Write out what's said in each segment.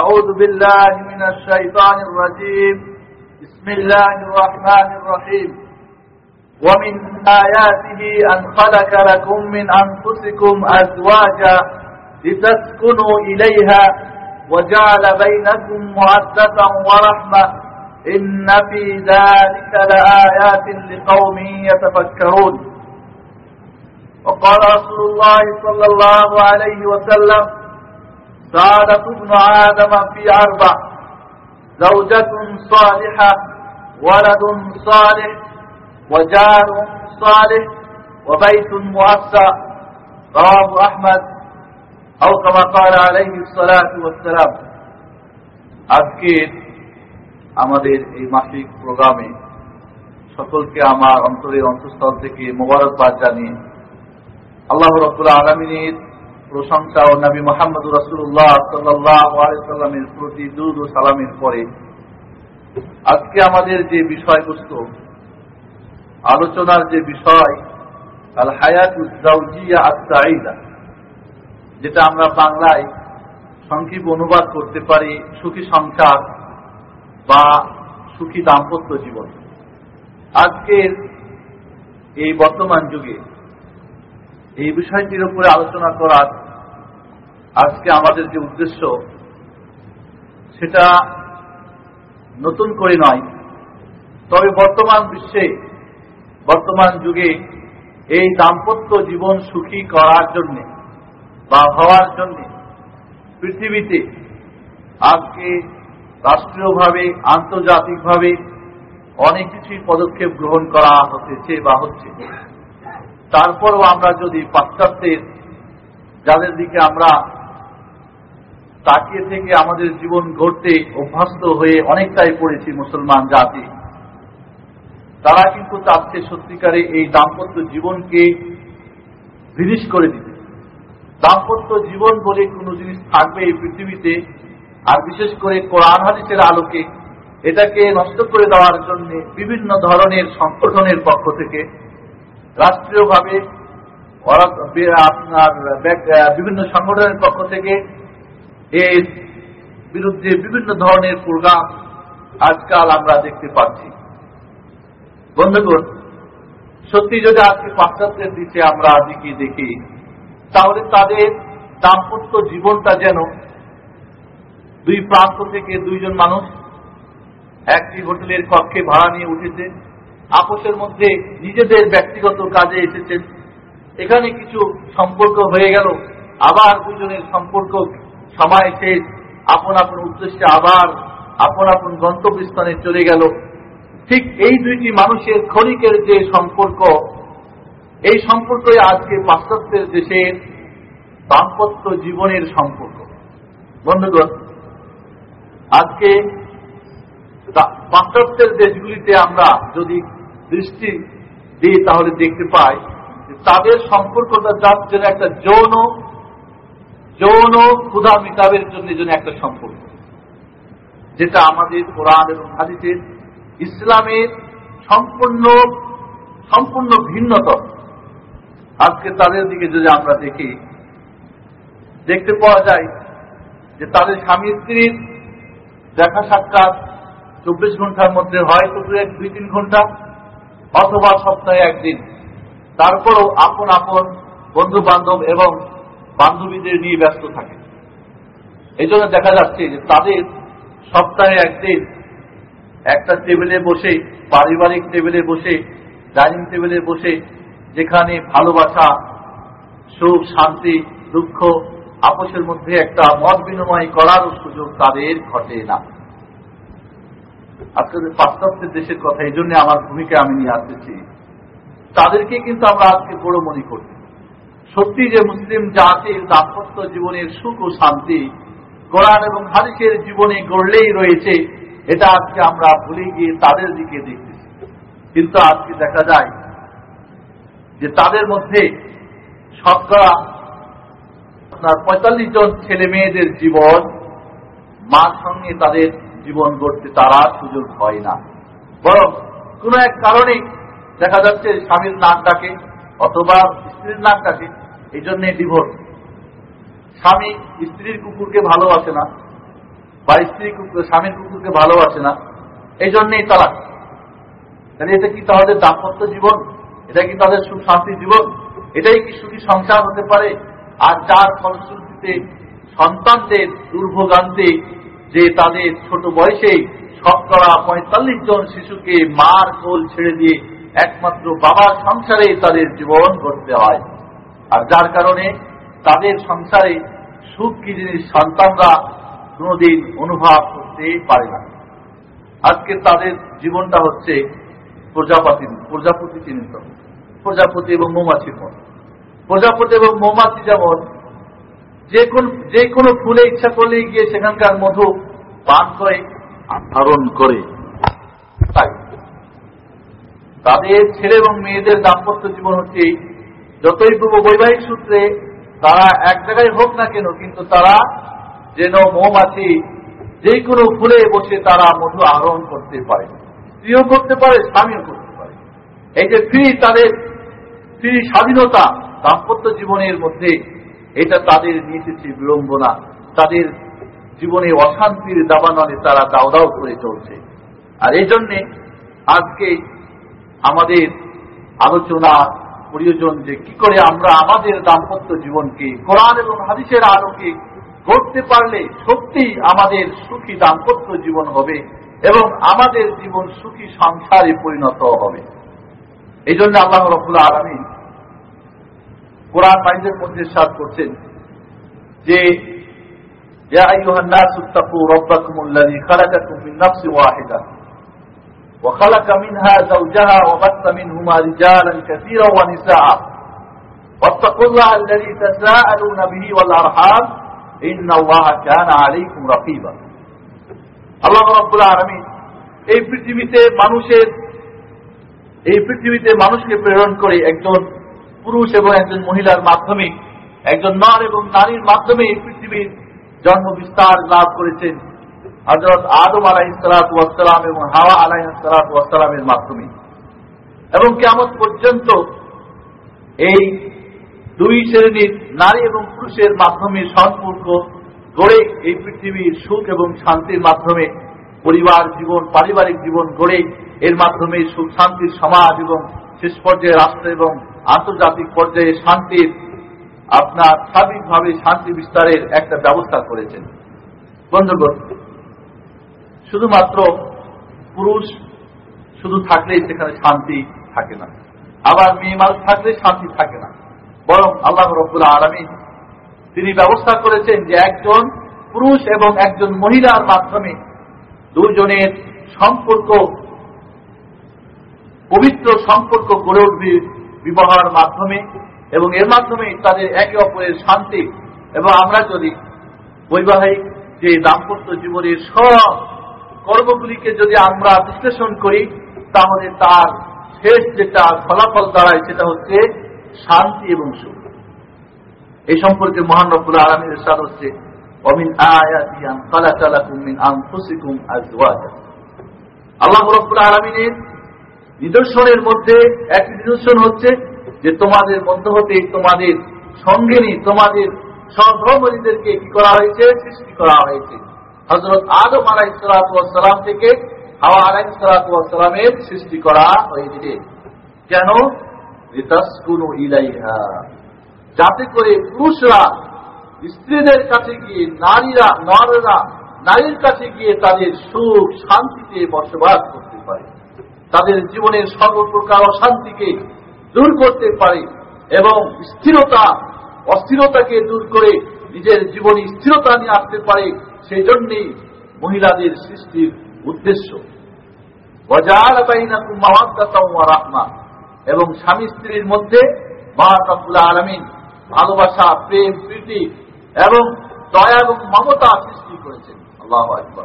أعوذ بالله من الشيطان الرجيم. بسم الله الرحمن الرحيم. ومن آياته أن خلق لكم من أنفسكم أزواجا لتسكنوا إليها وجعل بينكم مودة ورحمة. إن في ذلك لآيات لقوم يتفكرون. وقال رسول الله صلى الله عليه وسلم سعادة ابن آدم في أربع زوجة صالحة ولد صالح وجار صالح وبيت مؤسى رواه أحمد أو كما قال عليه الصلاة والسلام আজকের আমাদের এই মাসিক প্রোগ্রামে সকলকে আমার অন্তরের অন্তঃস্থল থেকে মোবারকবাদ জানিয়ে আল্লাহ রবুল্লাহ আলমিনের প্রশংসা ও নবী মোহাম্মদ রসুল্লাহ সাল্লামের প্রতি দুধ ও সালামের পরে আজকে আমাদের যে বিষয়বস্তু, আলোচনার যে বিষয় আল হায়াত উজ্জাউজিয়া আত্মাইদা যেটা আমরা বাংলায় সংক্ষিপ অনুবাদ করতে পারি সুখী সংসার বা সুখী দাম্পত্য জীবন। আজকের এই বর্তমান যুগে এই বিষয়টির উপরে আলোচনা করার আজকে আমাদের যে উদ্দেশ্য, সেটা নতুন করে নয়, তবে বর্তমান বিশ্বে, বর্তমান যুগে এই দাম্পত্য জীবন সুখী করার জন্য বা হওয়ার জন্য পৃথিবীতে আজকে রাষ্ট্রীয়ভাবে, আন্তর্জাতিকভাবে অনেক কিছুই পদক্ষেপ গ্রহণ করা হতেছে বা হচ্ছে। তারপরও আমরা যদি পাশ্চাত্যের, যাদের দিকে আমরা তাকিয়ে থেকে আমাদের জীবন ঘটতে অভ্যস্ত হয়ে অনেকটাই পড়েছি মুসলমান জাতি। তারা কিন্তু চাচ্ছে সত্যিকারে এই দাম্পত্য জীবনকে বিনিশ করে দিতে। দাম্পত্য জীবন বলে কোনো জিনিস থাকবে এই পৃথিবীতে, আর বিশেষ করে কোরআন হাদিসের আলোকে এটাকে নষ্ট করে দেওয়ার জন্য বিভিন্ন ধরনের সংগঠনের পক্ষ থেকে রাষ্ট্রীয়ভাবে আপনার বিভিন্ন সংগঠনের পক্ষ থেকে এর বিরুদ্ধে বিভিন্ন ধরনের প্রোগ্রাম আজকাল আমরা দেখতে পাচ্ছি। বন্ধুগণ, সত্যি যদি আজকে পাশ্চাত্যের দিকে আমরা দিকে দেখি, তাহলে তাদের দাম্পত্য জীবনটা যেন দুই প্রান্ত থেকে দুইজন মানুষ একটি হোটেলের কক্ষে ভাড়া নিয়ে উঠেছে, আপোষের মধ্যে নিজেদের ব্যক্তিগত কাজে এসেছেন। এখানে কিছু সম্পর্ক হয়ে গেল, আবার দুজনের সম্পর্ক সময় শেষ আপন আপন উদ্দেশ্যে আবার আপন আপন গন্তব্যস্থানে চলে গেল। ঠিক এই দুইটি মানুষের ক্ষণিকের যে সম্পর্ক, এই সম্পর্কই আজকে পাশ্চাত্যের দেশের দাম্পত্য জীবনের সম্পর্ক। বন্ধুগণ, আজকে পাশ্চাত্যের দেশগুলিতে আমরা যদি দৃষ্টি দিই, তাহলে দেখতে পাই তাদের সম্পর্কটা যার জন্য একটা যৌন যৌন ক্ষুধা মিটাবের জন্য যেন একটা সম্পর্ক। যেটা আমাদের কোরআন এবং হাদিসের ইসলামের সম্পূর্ণ সম্পূর্ণ ভিন্নতর। আজকে তাদের দিকে যদি আমরা দেখি, দেখতে পাওয়া যায় যে তাদের স্বামী স্ত্রীর দেখা সাক্ষাৎ চব্বিশ ঘণ্টার মধ্যে হয়তো দু এক, দুই, তিন ঘণ্টা, অথবা সপ্তাহে একদিন। তারপরও আপন আপন বন্ধু বান্ধব এবং বান্ধবীদের নিয়ে ব্যস্ত থাকে। এই জন্য দেখা যাচ্ছে যে তাদের সপ্তাহে একদিন একটা টেবিলে বসে, পারিবারিক টেবিলে বসে, ডাইনিং টেবিলে বসে, যেখানে ভালোবাসা, সুখ, শান্তি, দুঃখ, আপোষের মধ্যে একটা মত বিনিময় করার সুযোগ তাদের ঘটে না। আজকে পাশ্চাত্যের দেশের কথা, এই জন্য আমার ভূমিকা আমি নিয়ে আসতেছি। তাদেরকে কিন্তু আমরা আজকে বড় মনে করছি। সত্যি যে মুসলিম জাতির দাম্পত্য জীবনের সুখ ও শান্তি কোরআন এবং হাদিসের জীবনে গড়লেই রয়েছে, এটা আজকে আমরা ভুলে গিয়ে তাদের দিকে দেখতেছি। কিন্তু আজকে দেখা যায় যে তাদের মধ্যে শতকরা আপনার পঁয়তাল্লিশ জন ছেলে মেয়েদের জীবন, মার সঙ্গে তাদের জীবন গড়তে তারা সুযোগ হয় না। বরং কোন এক কারণে দেখা যাচ্ছে স্বামীর নাক ডাকে অথবা স্ত্রীর নাক ডাকে এই জন্যে ডিভোর্স স্বামী স্ত্রীর কুকুরকে ভালোবাসে না, বা স্ত্রী স্বামীর কুকুরকে ভালোবাসে না এই জন্যেই তালাক। তাহলে এটা কি তাদের দাম্পত্য জীবন? এটা কি তাদের সুখ শান্তি জীবন? এটাই কি সুখী সংসার হতে পারে? আর যার ফলশ্রুতিতে সন্তানদের দুর্ভোগান্তে যে তাদের ছোট বয়সে শতকরা পঁয়তাল্লিশ জন শিশুকে মার কোল ছেড়ে দিয়ে একমাত্র বাবার সংসারে তাদের জীবন করতে হয়। আর যার কারণে তাদের সংসারে সুখ কি জিনিস সন্তানরা কোনদিন অনুভব করতে পারে না। আজকে তাদের জীবনটা হচ্ছে প্রজাপতি প্রজাপতি চিহ্নিত। প্রজাপতি এবং মৌমাছির মত প্রজাপতি এবং মৌমাছি যেমন, যে কোন, যে কোনো ফুলে ইচ্ছা করলে গিয়ে সেখানকার মধু পান করে ধারণ করে। তাই। তাদের ছেলে এবং মেয়েদের দাম্পত্য জীবন হচ্ছে যতই পূর্ব বৈবাহিক সূত্রে তারা এক জায়গায় হোক না কেন, কিন্তু তারা যেন মৌমাছি যে কোনো ফুলে বসে তারা মধু আহরণ করতে পারে, স্ত্রীও করতে পারে, স্বামীও করতে পারে। এই যে ফ্রি তাদের ফ্রি স্বাধীনতা, দাম্পত্য জীবনের মধ্যে এটা তাদের নিয়ে এসেছে বিড়ম্বনা, তাদের জীবনে অশান্তির দাবানলে তারা দাও দাও করে চলছে। আর এই জন্যে আজকে আমাদের আলোচনা প্রয়োজন যে কি করে আমরা আমাদের দাম্পত্য জীবনকে কোরআন এবং হাদিসের আলোকে করতে পারলে সত্যি আমাদের সুখী দাম্পত্য জীবন হবে এবং আমাদের জীবন সুখী সংসারে পরিণত হবে এই জন্য আল্লাহ রফুল্লা আলমী কোরআন মাইন্ডের মধ্যে সাত করছেন যে يا أيها الناس اتقوا ربكم الذي خلقكم من نفس واحدة وخلق منها زوجها وبث منهما رجالا كثيرا ونساء واتقوا الله الذي تساءلون به والأرحام إن الله كان عليكم رقيبا আল্লাহ রব্বুল আলমী এই পৃথিবীতে মানুষের এই পৃথিবীতে মানুষকে প্রেরণ করে একজন পুরুষ এবং একজন মহিলার মাধ্যমে একজন নর এবং নারীর মাধ্যমে এই পৃথিবীর জন্ম বিস্তার লাভ করেছেন হজরত আদম আলাই সালাতাম এবং হাওয়া আলাই সালাতামের মাধ্যমে। এবং কেমন পর্যন্ত এই দুই শ্রেণির নারী এবং পুরুষের মাধ্যমে সম্পর্ক গড়ে এই পৃথিবীর সুখ এবং শান্তির মাধ্যমে, পরিবার জীবন, পারিবারিক জীবন গড়ে এর মাধ্যমে সুখ শান্তির সমাজ এবং শেষ পর্যায়ে রাষ্ট্র এবং আন্তর্জাতিক পর্যায়ে শান্তির আপনার স্বাভাবিকভাবে শান্তি বিস্তারের একটা ব্যবস্থা করেছেন। বন্ধুগণ শুধুমাত্র পুরুষ শুধু থাকলেই সেখানে শান্তি থাকে না। আবার মেয়ে মানুষ থাকলে শান্তি থাকে না। বরং আল্লাহ রব্বুল আলমী তিনি ব্যবস্থা করেছেন যে একজন পুরুষ এবং একজন মহিলার মাধ্যমে দুজনের সম্পর্ক, পবিত্র সম্পর্ক গড়ে উঠবে বিবাহের মাধ্যমে এবং এর মাধ্যমে তাদের একে অপরের শান্তি। এবং আমরা যদি বৈবাহিক যে দাম্পত্য জীবনের সব কর্মগুলিকে যদি আমরা বিশ্লেষণ করি, তাহলে তার শেষ যেটা ফলাফল দাঁড়ায় সেটা হচ্ছে শান্তি এবং সুখ। এই সম্পর্কে মহান রব্বুল আলমীর সাদ হচ্ছে অমিন মিন আল্লাহ রব্বুল আলমিনের নিদর্শনের মধ্যে একটি নিদর্শন হচ্ছে যে তোমাদের মধ্য হতে তোমাদের সঙ্গিনী তোমাদের সহধর্মীদেরকে কি করা হয়েছে? সৃষ্টি করা হয়েছে। হজরত আদম আলাই সালাতাম থেকে হাওয়া আলাই সালাতামের সৃষ্টি করা হয়েছে। কেন? যাতে করে পুরুষরা, স্ত্রীদের কাছে গিয়ে, নারীরা, নরেরা, নারীর কাছে গিয়ে তাদের সুখ, শান্তিতে বসবাস করতে পারে। তাদের জীবনের সর্বপ্রকার অশান্তিকে দূর করতে পারে এবং স্থিরতা, অস্থিরতাকে দূর করে নিজের জীবনে স্থিরতা নিয়ে আসতে পারে। সেই জন্যেই মহিলাদের সৃষ্টির উদ্দেশ্য এবং স্বামী স্ত্রীর মধ্যে মহাকাবুল্লাহ আলমিন ভালোবাসা, প্রেম, প্রীতি এবং দয়া এবং মমতা সৃষ্টি করেছেন। আল্লাহ আকবর।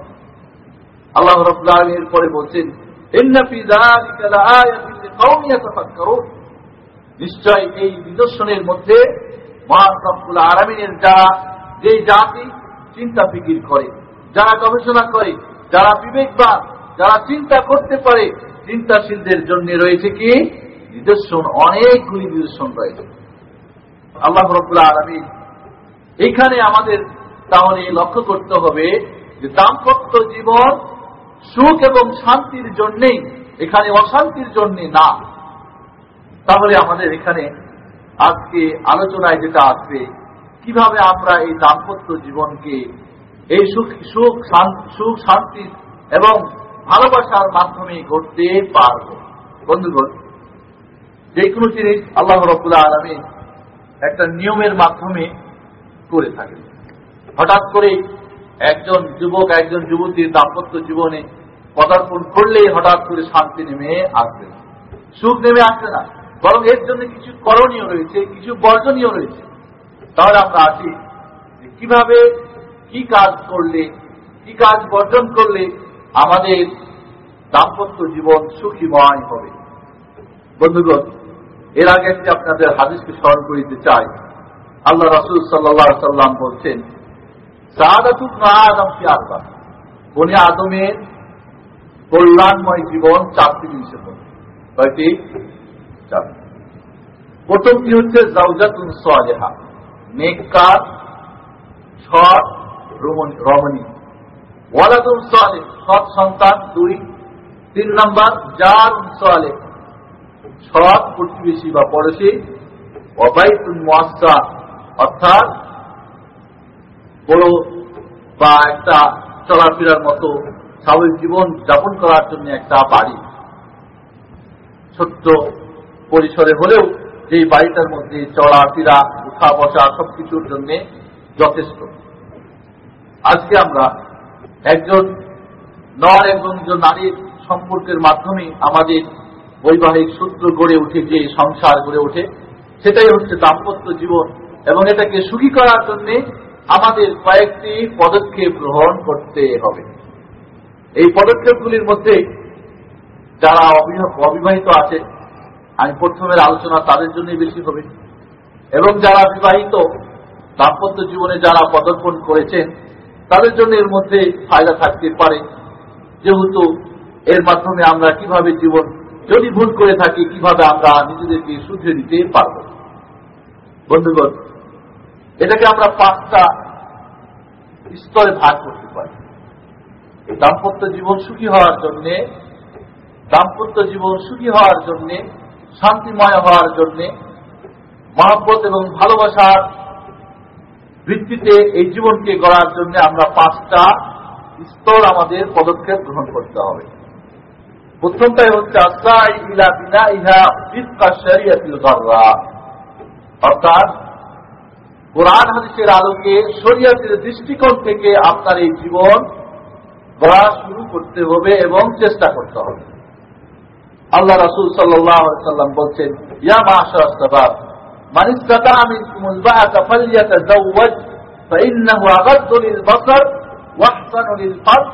আল্লাহ রবুল্লাহ আলমীর পরে বলছেন নিশ্চয় এই নিদর্শনের মধ্যে মহাকাবুল আরামিনের যারা যে জাতি চিন্তা ফিকির করে, যারা গবেষণা করে, যারা বিবেকবান যারা চিন্তা করতে পারে, চিন্তাশীলদের জন্য রয়েছে কি? নিদর্শন, অনেকগুলি নিদর্শন রয়েছে। আল্লাহ রবুল্লাহ আলমী এইখানে আমাদের তাহলে লক্ষ্য করতে হবে যে দাম্পত্য জীবন সুখ এবং শান্তির জন্যেই, এখানে অশান্তির জন্য না। তাহলে আমাদের এখানে আজকে আলোচনায় যেটা আসবে কীভাবে আমরা এই দাম্পত্য জীবনকে এই সুখ সুখ সুখ শান্তি এবং ভালোবাসার মাধ্যমে করতে পারব? বন্ধুগণ, যে কোনো জিনিস আল্লাহ রবুল্লাহ আলমী একটা নিয়মের মাধ্যমে করে থাকেন। হঠাৎ করে একজন যুবক, একজন যুবতীর দাম্পত্য জীবনে পদার্পণ করলেই হঠাৎ করে শান্তি নেমে আসবে সুখ নেমে আসবে না। বরং এর জন্য কিছু করণীয় রয়েছে, কিছু বর্জনীয় রয়েছে। তাহলে আমরা আসি কীভাবে কি কাজ করলে, কি কাজ বর্জন করলে আমাদের দাম্পত্য জীবন সুখীময় হবে। বন্ধুগণ, এর আগে একটি আপনাদের হাদিসকে স্মরণ করিতে চাই। আল্লাহ রসুল সাল্লা সাল্লাম বলছেন আদম কি আদম বনি আদমের কল্যাণময় জীবন চারটি জিনিসের মধ্যে। কয়টি? চারটি। প্রথমটি হচ্ছে জাউজাতুন সোয়াজেহা নেককার, সৎ, রমণী ওয়ালাদুল সোয়ালে সৎ সন্তান, দুই। তিন নম্বর যার সোয়ালে সৎ প্রতিবেশী বা পড়োশী। অবাইতুল মোয়াসা অর্থাৎ বড় বা একটা চলাফেরার মতো স্বাভাবিক জীবন যাপন করার জন্য একটা বাড়ি। ছোট্ট পরিসরে হলেও যে বাড়িটার মধ্যে চলাফেরা উঠা, বসা সবকিছুর জন্য যথেষ্ট। আজকে আমরা একজন নর এবং নারীর সম্পর্কের মাধ্যমে আমাদের বৈবাহিক সূত্র গড়ে উঠে, যে সংসার গড়ে ওঠে, সেটাই হচ্ছে দাম্পত্য জীবন এবং এটাকে সুখী করার জন্য আমাদের কয়েকটি পদক্ষেপ গ্রহণ করতে হবে। এই পদক্ষেপগুলির মধ্যে যারা অবিবাহিত আছে আমি প্রথমের আলোচনা তাদের জন্যই বেশি হবে। এবং যারা বিবাহিত, দাম্পত্য জীবনে যারা পদর্পণ করেছেন, তাদের জন্য এর মধ্যে ফায়দা থাকতে পারে। যেহেতু এর মাধ্যমে আমরা কীভাবে জীবন যদি ভুল করে থাকি, কীভাবে আমরা নিজেদেরকে শুধরে দিতে পারব? বন্ধুগণ, এটাকে আমরা পাঁচটা স্তরে ভাগ করতে পারি। দাম্পত্য জীবন সুখী হওয়ার জন্যে, দাম্পত্য জীবন সুখী হওয়ার জন্যে শান্তিময় হওয়ার জন্যে মহাব্বত এবং ভালোবাসার ভিত্তিতে এই জীবনকে গড়ার জন্য আমরা পাঁচটা স্তর আমাদের পদক্ষেপ গ্রহণ করতে হবে। প্রথমটাই হচ্ছে, আসাই ইলা বিনা ইহা অর্থাৎ কোরআন হাদিসের আলোকে শরিয়াতের দৃষ্টিকোণ থেকে আপনার এই জীবন গড়া শুরু করতে হবে এবং চেষ্টা করতে হবে। আল্লাহ রাসুল সাল্লাম বলছেন ইয়া মাশাবাব من استطاع منكم الباءة فليتزوج فإنه أغض للبصر واحسن للفرد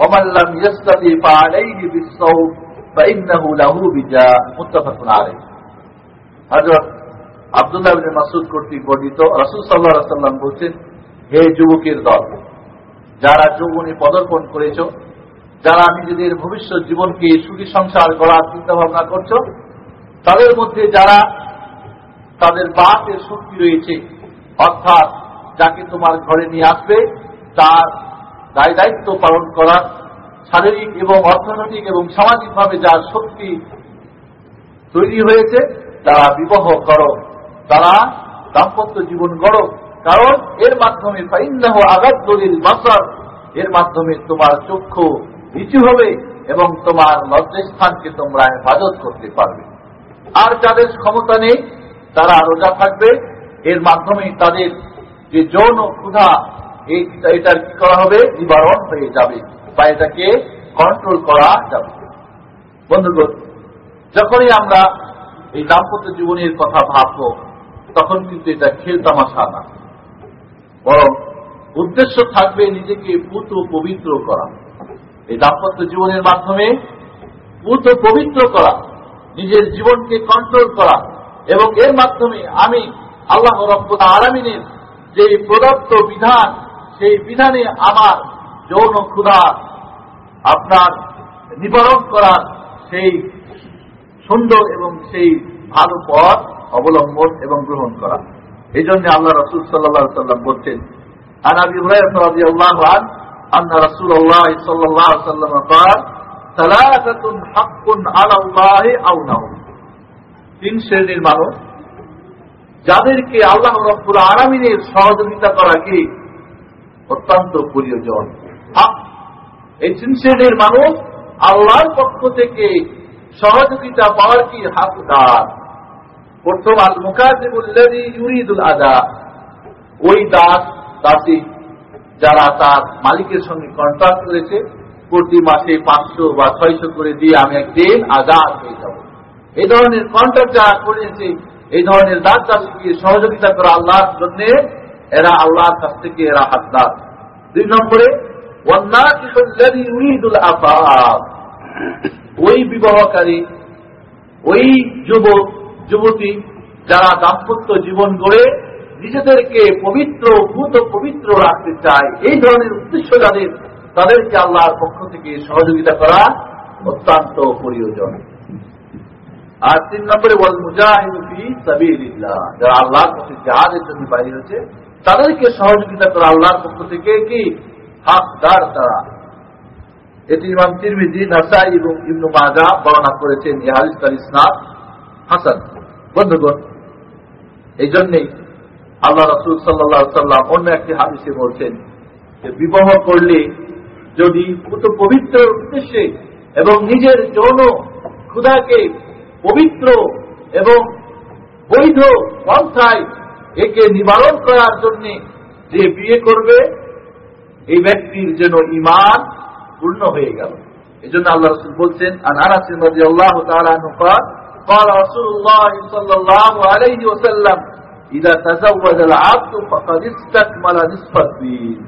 ومن لم يستطع فعليه بالصوم فإنه له بجاء متفق عليه হযরত আব্দুল্লাহ ইবনে মাসউদ কর্তৃক বর্ণিত রাসূল সাল্লাল্লাহু আলাইহি সাল্লাম বলছেন হে যুবকের দল যারা যৌবনে পদার্পণ করেছ যারা নিজেদের ভবিষ্যৎ জীবনকে সুখী সংসার গড়ার চিন্তা ভাবনা করছ, তাদের মধ্যে যারা তাদের বাপের শক্তি রয়েছে, অর্থাৎ যাকে তোমার ঘরে নিয়ে আসবে, তার দায় দায়িত্ব পালন করার শারীরিক এবং অর্থনৈতিক এবং সামাজিকভাবে যার শক্তি তৈরি হয়েছে, তারা বিবাহ করো, তারা দাম্পত্য জীবন গড়ো। কারণ এর মাধ্যমে আঘাত দলিল বাসার, এর মাধ্যমে তোমার চক্ষু নিচু হবে এবং তোমার লজ্জাস্থানকে তোমরা হেফাজত করতে পারবে। আর যাদের ক্ষমতা নেই, তারা রোজা থাকবে। এর মাধ্যমে তাদের যে যৌন ক্ষুধা এটার কি করা হবে? নিবারণ হয়ে যাবে। বা এটাকে কন্ট্রোল করা যাবে। বন্ধুগণ, যখনই আমরা এই দাম্পত্য জীবনের কথা ভাবব, তখন কিন্তু এটা খেল তামাশা না। বরং উদ্দেশ্য থাকবে নিজেকে পুত পবিত্র করা। এই দাম্পত্য জীবনের মাধ্যমে পূর্ত পবিত্র করা, নিজের জীবনকে কন্ট্রোল করা এবং এর মাধ্যমে আমি আল্লাহ রব্বুল আলমিনের যে প্রদত্ত বিধান, সেই বিধানে আমার যৌন ক্ষুধা আপনার নিবারণ করার সেই সুন্দর এবং সেই ভালো পথ অবলম্বন এবং গ্রহণ করা। এই জন্য আল্লাহ রসুল সাল্লাহ সাল্লাম বলছেন আনাবি হুরাই রাজি আল্লাহ الله عنه ان رسول الله صلى الله عليه وسلم قال ثلاثه حق على الله عونهم তিন শ্রেণীর মানুষ যাদেরকে আল্লাহ রব্বুল আরামিনের সহযোগিতা করা কি অত্যন্ত প্রয়োজন এই তিন শ্রেণীর মানুষ আল্লাহর পক্ষ থেকে সহযোগিতা পাওয়ার কি হাকদার প্রথম আল মুকাজিবুল্লাদি ইউরিদুল আদা ওই দাস দাসী যারা তার মালিকের সঙ্গে কন্ট্রাক্ট করেছে, প্রতি মাসে পাঁচশো বা ছয়শো করে দিয়ে আমি একদিন আজাদ হয়ে যাব। এই ধরনের কন্ট্রাক্ট যারা করেছে, এই ধরনের দাস দাসীকে সহযোগিতা করা আল্লাহর জন্য, এরা আল্লাহর কাছ থেকে এরা হাত হাতদার। দুই নম্বরে ওই বিবাহকারী, ওই যুবক, যুবতী যারা দাম্পত্য জীবন গড়ে নিজেদেরকে পবিত্র, ভূত পবিত্র রাখতে চায়। এই ধরনের উদ্দেশ্য যাদের, তাদেরকে আল্লাহর পক্ষ থেকে সহযোগিতা করা অত্যন্ত প্রয়োজন। আর তিন নম্বরে বল মুজাহিদি যারা আল্লাহর পক্ষে জাহাজের জন্য বাইরে হচ্ছে তাদেরকে সহযোগিতা করা আল্লাহর পক্ষ থেকে কি? হাকদার তারা এটি ইমাম তিরমিজি, নাসাই এবং ইবনু মাজা বর্ণনা করেছেন। ইহালিস তার ইসনাদ হাসান। বন্ধুগণ, এই জন্যেই আল্লাহ রসুল সাল্লা সাল্লাম অন্য একটি হাদিসে বলছেন যে বিবাহ করলে যদি পবিত্র উদ্দেশ্যে এবং নিজের যৌন ক্ষুধাকে পবিত্র এবং বৈধ পন্থায় একে নিবারণ করার জন্য যে বিয়ে করবে এই ব্যক্তির যেন ইমান পূর্ণ হয়ে গেল এই জন্য আল্লাহ রসুল বলছেন আনারাসিন আল্লাহ قال رسول الله صلى الله عليه وسلم إذا تزوج العبد فقد استكمل نصف الدين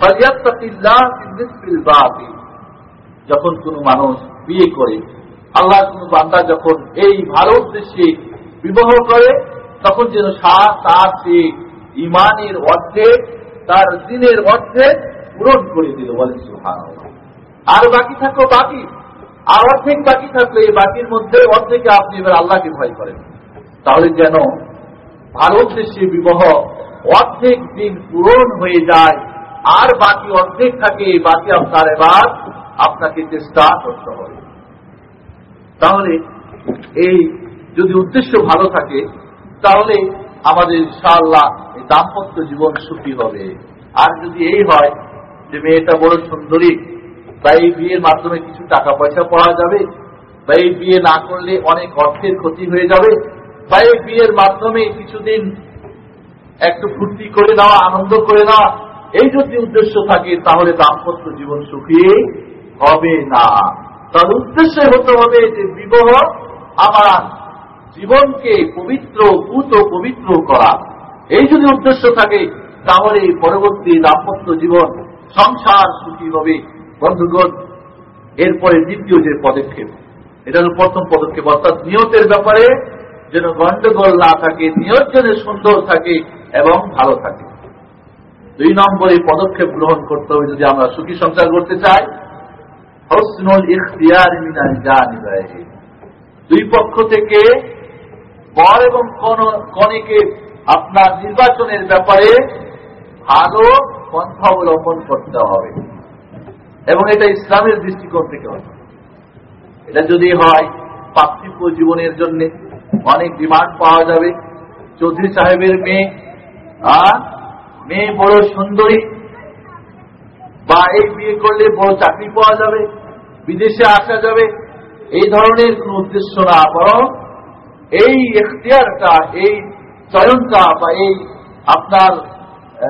فليتق الله في النصف الباقي যখন কোন মানুষ বিয়ে করে আল্লাহ কোন বান্দা যখন এই ভালো উদ্দেশ্যে বিবাহ করে তখন যেন তার সে ইমানের অর্ধেক তার দিনের অর্ধেক পূরণ করে দিল বলেন সুহান আর বাকি থাকো বাকি আর অর্ধেক বাকি থাকলে এই বাকির মধ্যে অর্ধেকে আপনি এবার আল্লাহকে ভয় করেন তাহলে যেন ভারত উদ্দেশ্যে বিবাহ অর্ধেক দিন পূরণ হয়ে যায়, আর বাকি অর্ধেক থাকে, বাকি আপনার এবার আপনাকে চেষ্টা করতে হবে। তাহলে এই যদি উদ্দেশ্য ভালো থাকে, তাহলে আমাদের ইনশাআল্লাহ এই দাম্পত্য জীবন সুখী হবে। আর যদি এই হয় যে মেয়েটা বড় সুন্দরী, বা এই বিয়ের মাধ্যমে কিছু টাকা পয়সা পাওয়া যাবে, বা এই বিয়ে না করলে অনেক অর্থের ক্ষতি হয়ে যাবে বা এই বিয়ের মাধ্যমে কিছুদিন একটু ফুর্তি করে নেওয়া, আনন্দ করে নেওয়া, এই যদি উদ্দেশ্য থাকে, তাহলে দাম্পত্য জীবন সুখী হবে না। তার উদ্দেশ্য হতে হবে যে বিবাহ আমার জীবনকে পবিত্র, ভূত পবিত্র করা। এই যদি উদ্দেশ্য থাকে, তাহলে পরবর্তী দাম্পত্য জীবন সংসার সুখী হবে। বন্ধুগণ, এরপরে দ্বিতীয় যে পদক্ষেপ, এটা হল প্রথম পদক্ষেপ, অর্থাৎ নিয়তের ব্যাপারে যেন গন্ডগোল না থাকে নিয়ত যেন সুন্দর থাকে এবং ভালো থাকে। দুই নম্বরে পদক্ষেপ গ্রহণ করতে হবে যদি আমরা সুখী সংসার করতে চাই। দুই পক্ষ থেকে বর এবং কনেকে আপনার নির্বাচনের ব্যাপারে ভালো পন্থা অবলম্বন করতে হবে। এবং এটা ইসলামের দৃষ্টিকোণ থেকে হবে এটা যদি হয় পার্থিব জীবনের জন্য অনেক ডিমান্ড পাওয়া যাবে। চৌধুরী সাহেবের মেয়ে আর মেয়ে বড় সুন্দরী, বা এই বিয়ে করলে বড় চাকরি পাওয়া যাবে, বিদেশে আসা যাবে, এই ধরনের কোন উদ্দেশ্য না, বরং এই এখতিয়ারটা, এই চয়নটা বা এই আপনার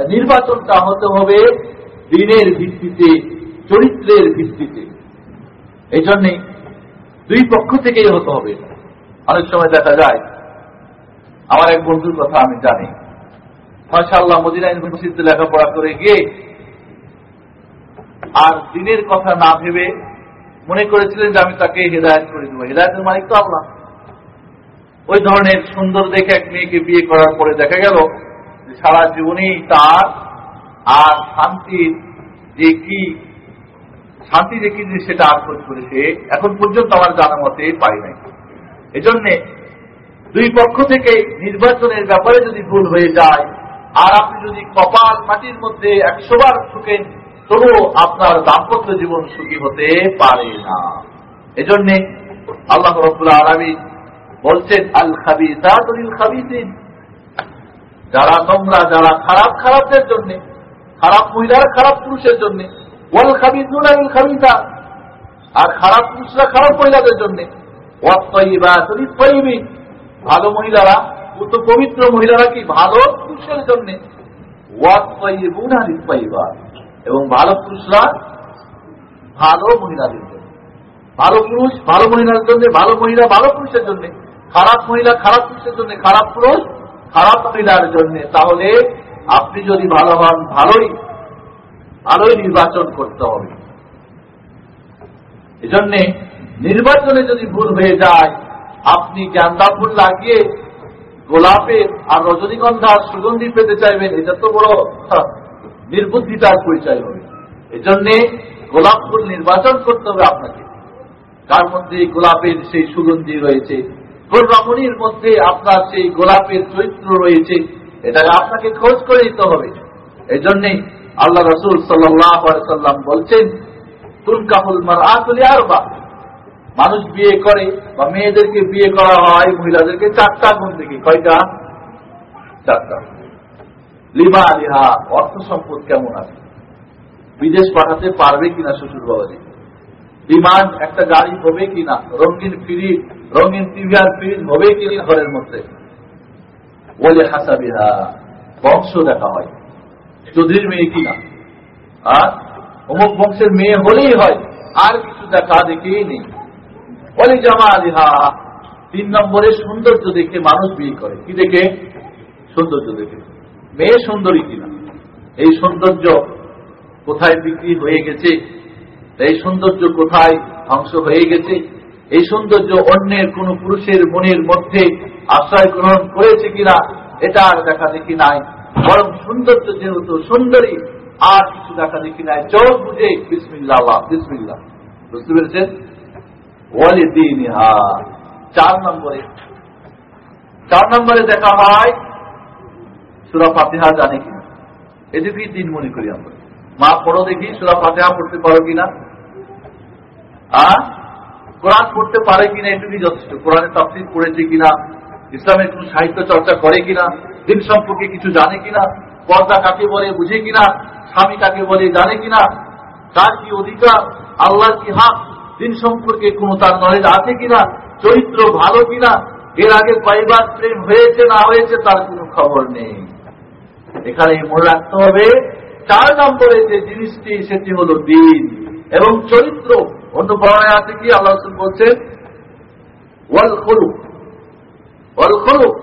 নির্বাচনটা হতে হবে দিনের ভিত্তিতে, চরিত্রের ভিত্তিতে। এই জন্যে দুই পক্ষ থেকেই হতে হবে। অনেক সময় দেখা যায়, আমার এক বন্ধুর কথা আমি জানি। মাশাল্লাহ মদিনা ইউনিভার্সিটিতে লেখাপড়া করে গিয়ে আর দিনের কথা না ভেবে মনে করেছিলেন যে আমি তাকে হেদায়ত করে দেবো। হেদায়তের মালিক তো আল্লাহ। ওই ধরনের সুন্দর দেখে এক মেয়েকে বিয়ে করার পরে দেখা গেল সারা জীবনেই তার আর শান্তির যে কি শান্তি যে কি সেটা আর খোঁজ করেছে, এখন পর্যন্ত আমার জানা মতে পাই নাই। এজন্যে দুই পক্ষ থেকে নির্বাচনের ব্যাপারে যদি ভুল হয়ে যায়, আর আপনি যদি কপাল মাটির মধ্যে একশো বার ঠুকেন তবুও আপনার দাম্পত্য জীবন সুখী হতে পারে না। এজন্যে আল্লাহ রবুল্লাহ আলমী বলছেন, আল খাবিসাতুল খাবিসিন। যারা নোংরা যারা খারাপ খারাপদের জন্য, খারাপ মহিলার খারাপ পুরুষের জন্য, ওয়াল খাবিসুন আল খাবিসা। আর খারাপ পুরুষরা খারাপ মহিলাদের জন্য ভালো মহিলারা উত পবিত্র মহিলারা কি ভালো? পুরুষের জন্য। এবং ভালো পুরুষরা ভালো মহিলাদের জন্য। ভালো পুরুষ ভালো মহিলার জন্য, ভালো মহিলা ভালো পুরুষের জন্য। খারাপ মহিলা খারাপ পুরুষের জন্য, খারাপ পুরুষ খারাপ মহিলার জন্য। তাহলে আপনি যদি ভালো হন, ভালোই। ভালোই নির্বাচন করতে হবে। এজন্যে নির্বাচনে যদি ভুল হয়ে যায়, আপনি জ্ঞানদা ফুল লাগিয়ে গোলাপের আর রজনীগন্ধার সুগন্ধি পেতে চাইবেন, এটা তো বড় নির্বুদ্ধিতার পরিচয় হবে। এজন্যে গোলাপ ফুল নির্বাচন করতে হবে আপনাকে। তার মধ্যে গোলাপের সেই সুগন্ধি রয়েছে। কোন রমণীর মধ্যে আপনার সেই গোলাপের চরিত্র রয়েছে। এটাকে আপনাকে খোঁজ করে দিতে হবে। এই জন্যেই আল্লাহ রসুল সাল্লাম বলছেন তুল কাহুল মার আতুলি আর বা মানুষ বিয়ে করে বা মেয়েদেরকে বিয়ে করা হয়, মহিলাদেরকে চারটা গুণ থেকে কয়টা? চারটা লিমা লিহা অর্থ সম্পদ কেমন আছে? বিদেশ পাঠাতে পারবে কিনা শ্বশুর বাবাজি? বিমান একটা গাড়ি হবে কিনা? রঙিন ফ্রিজ রঙিন টিভি আর ফ্রিজ হবে কিনা ঘরের মধ্যে? বলে হাসাবিহা, বংশ দেখা হয়। চৌধুরীর মেয়ে কিনা? আর? অমুক বংশের মেয়ে হলেই হয়। আর কিছু দেখা দেখেই নেই। বলে জামা আলিহা তিন নম্বরে সৌন্দর্য দেখে মানুষ বিয়ে করে। কি দেখে? সৌন্দর্য দেখে। মেয়ে সুন্দরী কিনা? এই সৌন্দর্য কোথায় বিক্রি হয়ে গেছে? এই সৌন্দর্য কোথায় ধ্বংস হয়ে গেছে? এই সৌন্দর্য অন্যের, কোন পুরুষের মনের মধ্যে আশ্রয় গ্রহণ করেছে কিনা, এটা আর দেখা দেখি নাই। বরং সৌন্দর্য যেহেতু সুন্দরী, আর কিছু দেখা দেখি নাই। চোখ বুঝে বিসমিল্লা বিসমিল্লা বুঝতে পেরেছেন? চার নম্বরে। চার নম্বরে দেখা হয় সুরা ফাতেহা জানে কিনা। এদিকেই দিন মনে করি আমরা। মা, পড়ো দেখি সুরা ফাতেহা পড়তে পারো কিনা। কোরআন পড়তে পারে কিনা এটুকুই যথেষ্ট। তাফসির পড়েছে কিনা? ইসলামের কোন সাহিত্য চর্চা করে কিনা? দিন সম্পর্কে কিছু জানে কিনা? পর্দা কাকে বলে, বুঝে কিনা? স্বামী কাকে বলে, জানে কিনা? তার কি অধিকার? আল্লাহর কি হাত দিন সম্পর্কে কোন তার নলেজ আছে কিনা? চরিত্র ভালো কিনা? এর আগে পাইবার প্রেম হয়েছে, না হয়েছে, তার কোনো খবর নেই। এখানে মনে রাখতে হবে, চার নম্বরে যে জিনিসটি, সেটি হল দিন এবং চরিত্র। অন্য বর্ণায় আছে কি? আল্লাহ বলছেন, ওয়াল খলুক। ওয়াল খলুক।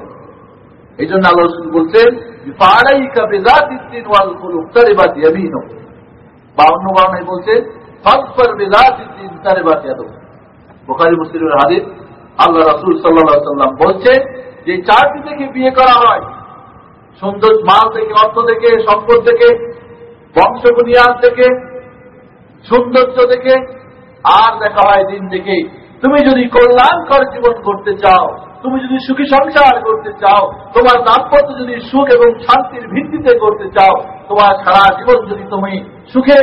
এই জন্য আল্লাহ বলছেন ওয়াল খলুক তারে বা দিয়ামিন বা অন্য বর্ণায় বলছেন চারটি থেকে বিয়ে করা হয়। সুন্দর মাল থেকে, অর্থ থেকে, সম্পদ থেকে থেকে, সৌন্দর্য আর দেখা হয় দিন দেখে তুমি যদি কল্যাণকর জীবন করতে চাও, তুমি যদি সুখী সংসার করতে চাও, তোমার দাম্পত্য যদি সুখ এবং শান্তির ভিত্তিতে করতে চাও, তোমার সারা জীবন যদি তুমি সুখে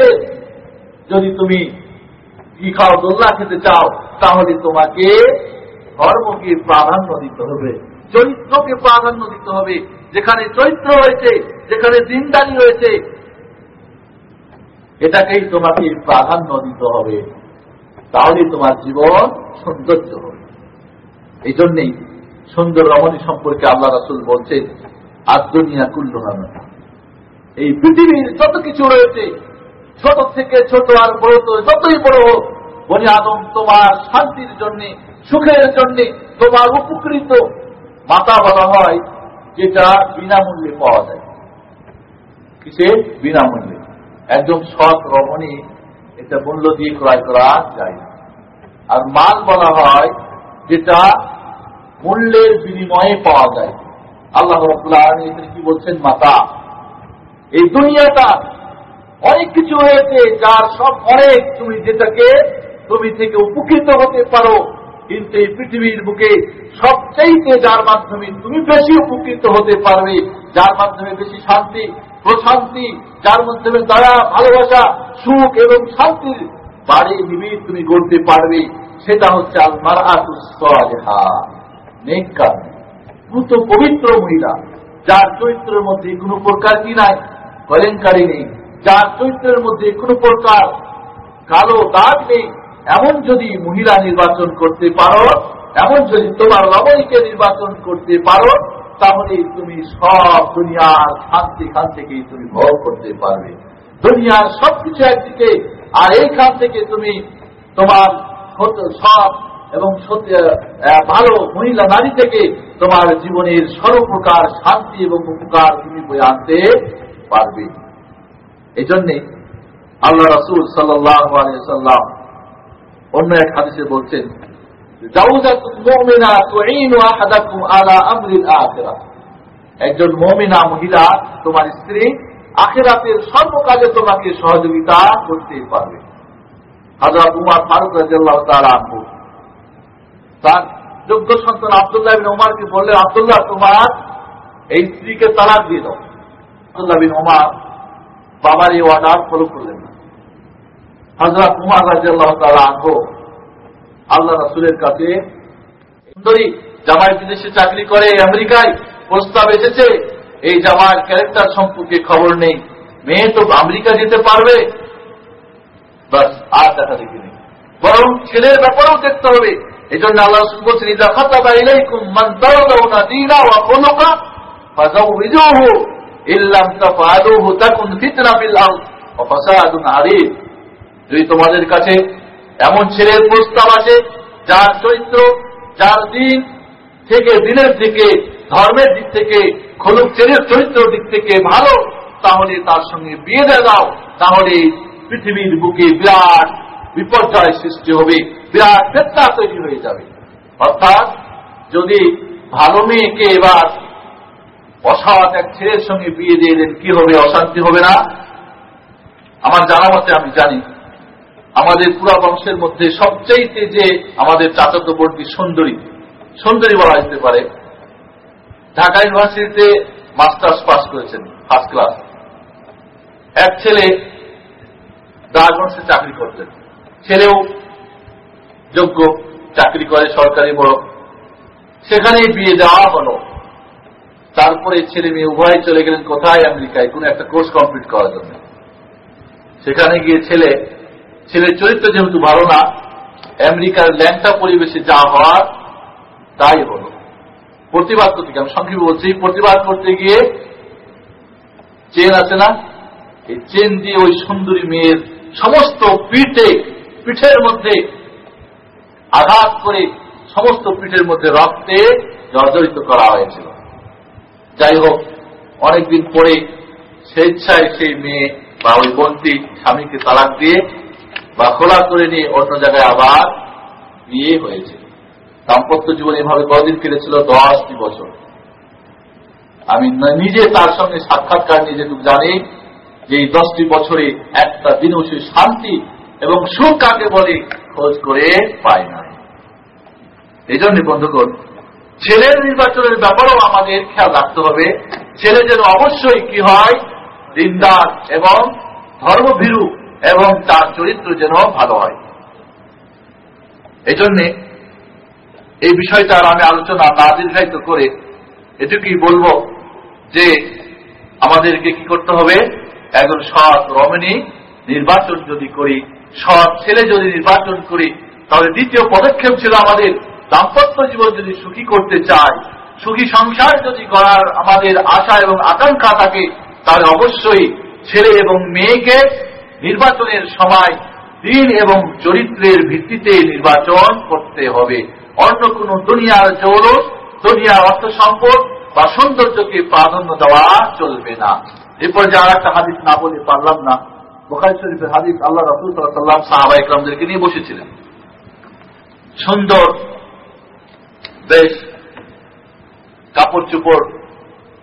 যদি তুমি কি খাও, দোল্লা খেতে চাও, তাহলে তোমাকে ধর্মকে প্রাধান্য দিতে হবে। চরিত্রকে প্রাধান্য দিতে হবে। যেখানে চরিত্র রয়েছে, যেখানে দিনদারি রয়েছে, এটাকেই তোমাকে প্রাধান্য দিতে হবে। তাহলে তোমার জীবন সৌন্দর্য হবে। এই জন্যেই সুন্দর রমণী সম্পর্কে আল্লাহ রাসুল বলছেন আর দুনিয়া কুল্ল এই পৃথিবীর যত কিছু রয়েছে ছোট থেকে ছোট আর বড় তো যতই বড় হোক, বনি আদম, তোমার শান্তির জন্য, সুখের জন্য তোমার উপকৃত মাতা বলা হয় যেটা বিনামূল্যে পাওয়া যায়। কিসে? বিনামূল্যে। একদম সৎ রমণী এটা মূল্য দিয়ে ক্রয় করা যায় না। আর মাল বলা হয় যেটা মূল্যের বিনিময়ে পাওয়া যায়। আল্লাহ কি বলছেন? মাতা। এই দুনিয়াটা অনেক কিছু হয়েছে যার সব অনেক তুমি যেটাকে তুমি থেকে উপকৃত হতে পারো। কিন্তু এই পৃথিবীর বুকে সবচাইতে যার মাধ্যমে তুমি বেশি উপকৃত হতে পারবে, যার মাধ্যমে বেশি শান্তি, প্রশান্তি, যার মাধ্যমে দয়া, ভালোবাসা, সুখ এবং শান্তির বাড়ি নিবিড় তুমি গড়তে পারবে, সেটা হচ্ছে আলমার আতুসা নেককার পুত পবিত্র মহিলা, যার চরিত্রের মধ্যে কোনো প্রকার কি নাই কলেঙ্কারী নেই। যার চরিত্রের মধ্যে কোনো প্রকার কালো দাগ নেই। এমন যদি মহিলা নির্বাচন করতে পারো, এমন যদি তোমার রমণীকে নির্বাচন করতে পারো, তাহলে তুমি সব দুনিয়ার শান্তি খান থেকেই তুমি ভোগ করতে পারবে। দুনিয়ার সবকিছু একদিকে, আর এইখান থেকে তুমি তোমার সব এবং ভালো মহিলা নারী থেকে তোমার জীবনের সর্বপ্রকার শান্তি এবং উপকার তুমি বয়ে আনতে পারবে। এই জন্যে আল্লাহ রসুল সাল্লাম অন্য এক হাদিসে বলছেন একজন মমিনা মহিলা তোমার স্ত্রী আখেরাতের সর্বকাজে তোমাকে সহযোগিতা করতে পারবে। হাজরা উমার ফারুক রাজিয়াল্লাহ তার তার যোগ্য সন্তান আবদুল্লাহ বিন ওমারকে বললেন, আবদুল্লাহ, তোমার এই স্ত্রীকে তালাক দিয়ে দাও। আবদুল্লাহ বিন ওমার বাবার এই অর্ডার ফলো করলেন। না হজরত উমার রাজিয়াল্লাহ তালা আনব আল্লাহ রাসুলের কাছে, সুন্দরী, জামাই বিদেশে চাকরি করে, আমেরিকায় প্রস্তাব এসেছে, এই জামার ক্যারেক্টার সম্পর্কে খবর নেই। মেয়ে তো আমেরিকা যেতে পারবে। বাস, আর দেখা দেখিনি। বরং ছেলের ব্যাপারেও দেখতে হবে। এই জন্য আল্লাহ বলছেন যদি তোমাদের কাছে এমন ছেলের প্রস্তাব আছে যার চরিত্র, যার দিন থেকে দিনের ধর্মের দিক থেকে, খলুক ছেলের চরিত্র দিক থেকে ভালো, তাহলে তার সঙ্গে বিয়ে দিয়ে দাও। তাহলে পৃথিবীর বুকে বিরাট বিপর্যয় সৃষ্টি হবে, বিরাট ফেতনা তৈরি হয়ে যাবে। অর্থাৎ যদি ভালো মেয়েকে এবার অসৎ এক ছেলের সঙ্গে বিয়ে দিয়ে দেন কি হবে, অশান্তি হবে না? আমার জানা মতে আমি জানি, আমাদের পুরা বংশের মধ্যে সবচাইতে যে আমাদের চাচত বোর্ডটি সুন্দরী সুন্দরী বলা যেতে পারে, ঢাকা ইউনিভার্সিটিতে মাস্টার্স পাস করেছেন, ফার্স্ট ক্লাস। এক ছেলে গার্মেন্টসে চাকরি করতেন, ছেলেও যোগ্য, চাকরি করে সরকারি বড়। সেখানেই বিয়ে দেওয়া হলো। তারপরে ছেলে মেয়ে উভয় চলে গেলেন কোথায়? আমেরিকায়। কোন একটা কোর্স কমপ্লিট করার জন্য। সেখানে গিয়ে ছেলে, ছেলের চরিত্র যেহেতু ভালো না, আমেরিকার ল্যাংটা পরিবেশে যা হওয়ার, তাই হল। প্রতিবাদ করতে গিয়ে, আমি সংক্ষেপে বলছি, প্রতিবাদ করতে গিয়ে চেন আছে না? এই চেন দিয়ে ওই সুন্দরী মেয়ের সমস্ত পিঠে, পিঠের মধ্যে আঘাত করে সমস্ত পিঠের মধ্যে রক্তে জর্জরিত করা হয়েছিল। যাই হোক অনেকদিন পরে স্বেচ্ছায় সেই মেয়ে বা ওই বন্তি স্বামীকে তালাক দিয়ে বা খোলা করে নিয়ে অন্য জায়গায় আবার বিয়ে হয়েছে। দাম্পত্য জীবন এভাবে কদিন কেটেছিল? দশটি বছর। আমি নিজে তার সঙ্গে সাক্ষাৎকার নিয়ে যেটুকু জানি, যে এই দশটি বছরে একটা দিনও সে শান্তি এবং সুখ কাকে বলে খোঁজ করে পায় না এই জন্য বন্ধুগণ ছেলের নির্বাচনের ব্যাপারেও আমাদের খেয়াল রাখতে হবে। ছেলে যেন অবশ্যই কি হয়, দিনদার এবং ধর্মভীরু এবং তার চরিত্র যেন ভালো হয়। এই জন্যে এই বিষয়টা আমি আলোচনা না দীর্ঘায়িত করে এটুকুই বলব যে আমাদেরকে কি করতে হবে? একজন সৎ রমণী নির্বাচন যদি করি, সৎ ছেলে যদি নির্বাচন করি, তাহলে দ্বিতীয় পদক্ষেপ ছিল আমাদের দাম্পত্য জীবন যদি সুখী করতে চাই সুখী সংসার যদি করার আমাদের আশা এবং আকাঙ্ক্ষা থাকে, তাহলে অবশ্যই ছেলে এবং মেয়েকে নির্বাচনের সময় দিন এবং চরিত্রের ভিত্তিতে নির্বাচন করতে হবে। অন্য কোন দুনিয়ার জৌরস দুনিয়ার অর্থ সম্পদ বা সৌন্দর্যকে প্রাধান্য দেওয়া চলবে না। এরপর যে আর একটা হাদিস না বলে পারলাম না। বোখারি শরীফের হাদিস আল্লাহ রসুল সাল্লাম সাহাবা ইকরামদেরকে নিয়ে বসেছিলেন। সুন্দর বেশ কাপড় চুপড়,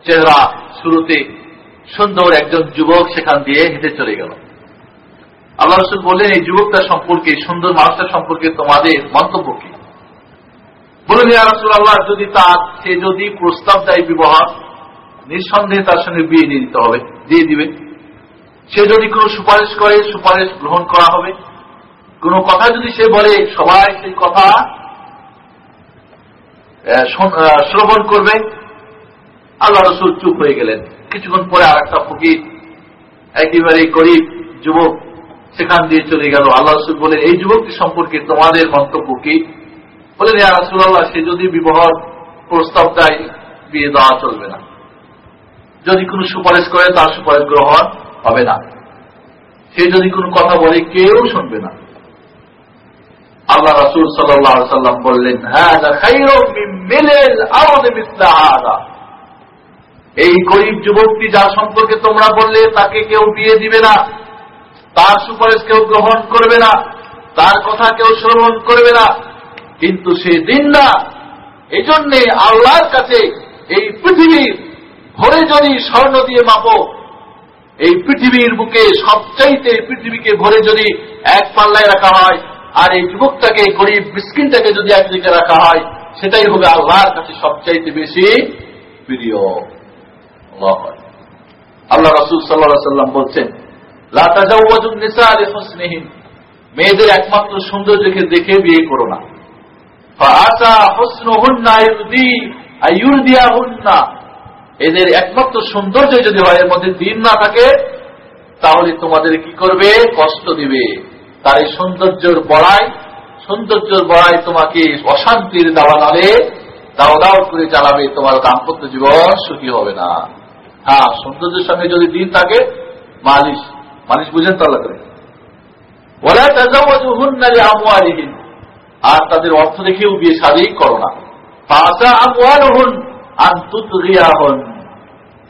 চেহারা শুরুতে সুন্দর একজন যুবক সেখান দিয়ে হেঁটে চলে গেল। আল্লাহ রসুল বললেন, এই যুবকটা সম্পর্কে, সুন্দর মানুষটা সম্পর্কে তোমাদের মন্তব্য কি? বললেন রসুল আল্লাহ যদি তার সে যদি প্রস্তাব দেয় বিবাহ, নিঃসন্দেহে তার সঙ্গে বিয়ে দিয়ে দিতে হবে, দিয়ে দিবে। সে যদি কোনো সুপারিশ করে, সুপারিশ গ্রহণ করা হবে। কোন কথা যদি সে বলে, সবাই সেই কথা শ্রবণ করবে আল্লাহ রসুল চুপ হয়ে গেলেন। কিছুক্ষণ পরে আর একটা ফকির, একেবারে গরিব যুবক, সেখান দিয়ে চলে গেল। আল্লাহ রসুল বলে এই যুবকটি সম্পর্কে তোমাদের মন্তব্য কি? বলে বলেন রাসুল্লাহ সে যদি বিবাহ প্রস্তাব দেয়, বিয়ে দেওয়া চলবে না। যদি কোনো সুপারিশ করে, তার সুপারিশ গ্রহণ হবে না। সে যদি কোনো কথা বলে, কেউ শুনবে না। আল্লাহ রাসুল সাল্লাম বললেন হ্যাঁ এই গরিব যুবকটি যার সম্পর্কে তোমরা বললে, তাকে কেউ বিয়ে দিবে না, তার সুপারিশ কেউ গ্রহণ করবে না, তার কথা কেউ শ্রবণ করবে না, কিন্তু সে দিন না। এই জন্যে আল্লাহর কাছে এই পৃথিবীর ভরে যদি স্বর্ণ দিয়ে মাপো, এই পৃথিবীর বুকে সবচাইতে পৃথিবীকে ভরে যদি এক পাল্লায় রাখা হয় আর এই যুবকটাকে গরিব বিস্কিনটাকে যদি একদিকে রাখা হয়, সেটাই হবে আল্লাহর কাছে সবচাইতে বেশি প্রিয়। আল্লাহ রসুল সাল্লাহ সাল্লাম বলছেন মেয়েদের একমাত্র সৌন্দর্যকে দেখে বিয়ে করো না। এদের একমাত্র সৌন্দর্য যদি হয়, এর মধ্যে দিন না থাকে, তাহলে তোমাদের কি করবে? কষ্ট দিবে। তার এই সৌন্দর্যের বড়াই সৌন্দর্যের বড়াই তোমাকে অশান্তির দাওয়া নালে দাও দাও করে চালাবে তোমার দাম্পত্য জীবন, সুখী হবে না। হ্যাঁ সৌন্দর্যের সঙ্গে যদি দিন থাকে, মালিশ মালিশ বুঝেন তো আল্লাহ করে। ওরা আর তাদের অর্থ দেখেও বিয়ে শাদী করো না। পাশা আমওয়ালহুন আন্তুতরিয়াহন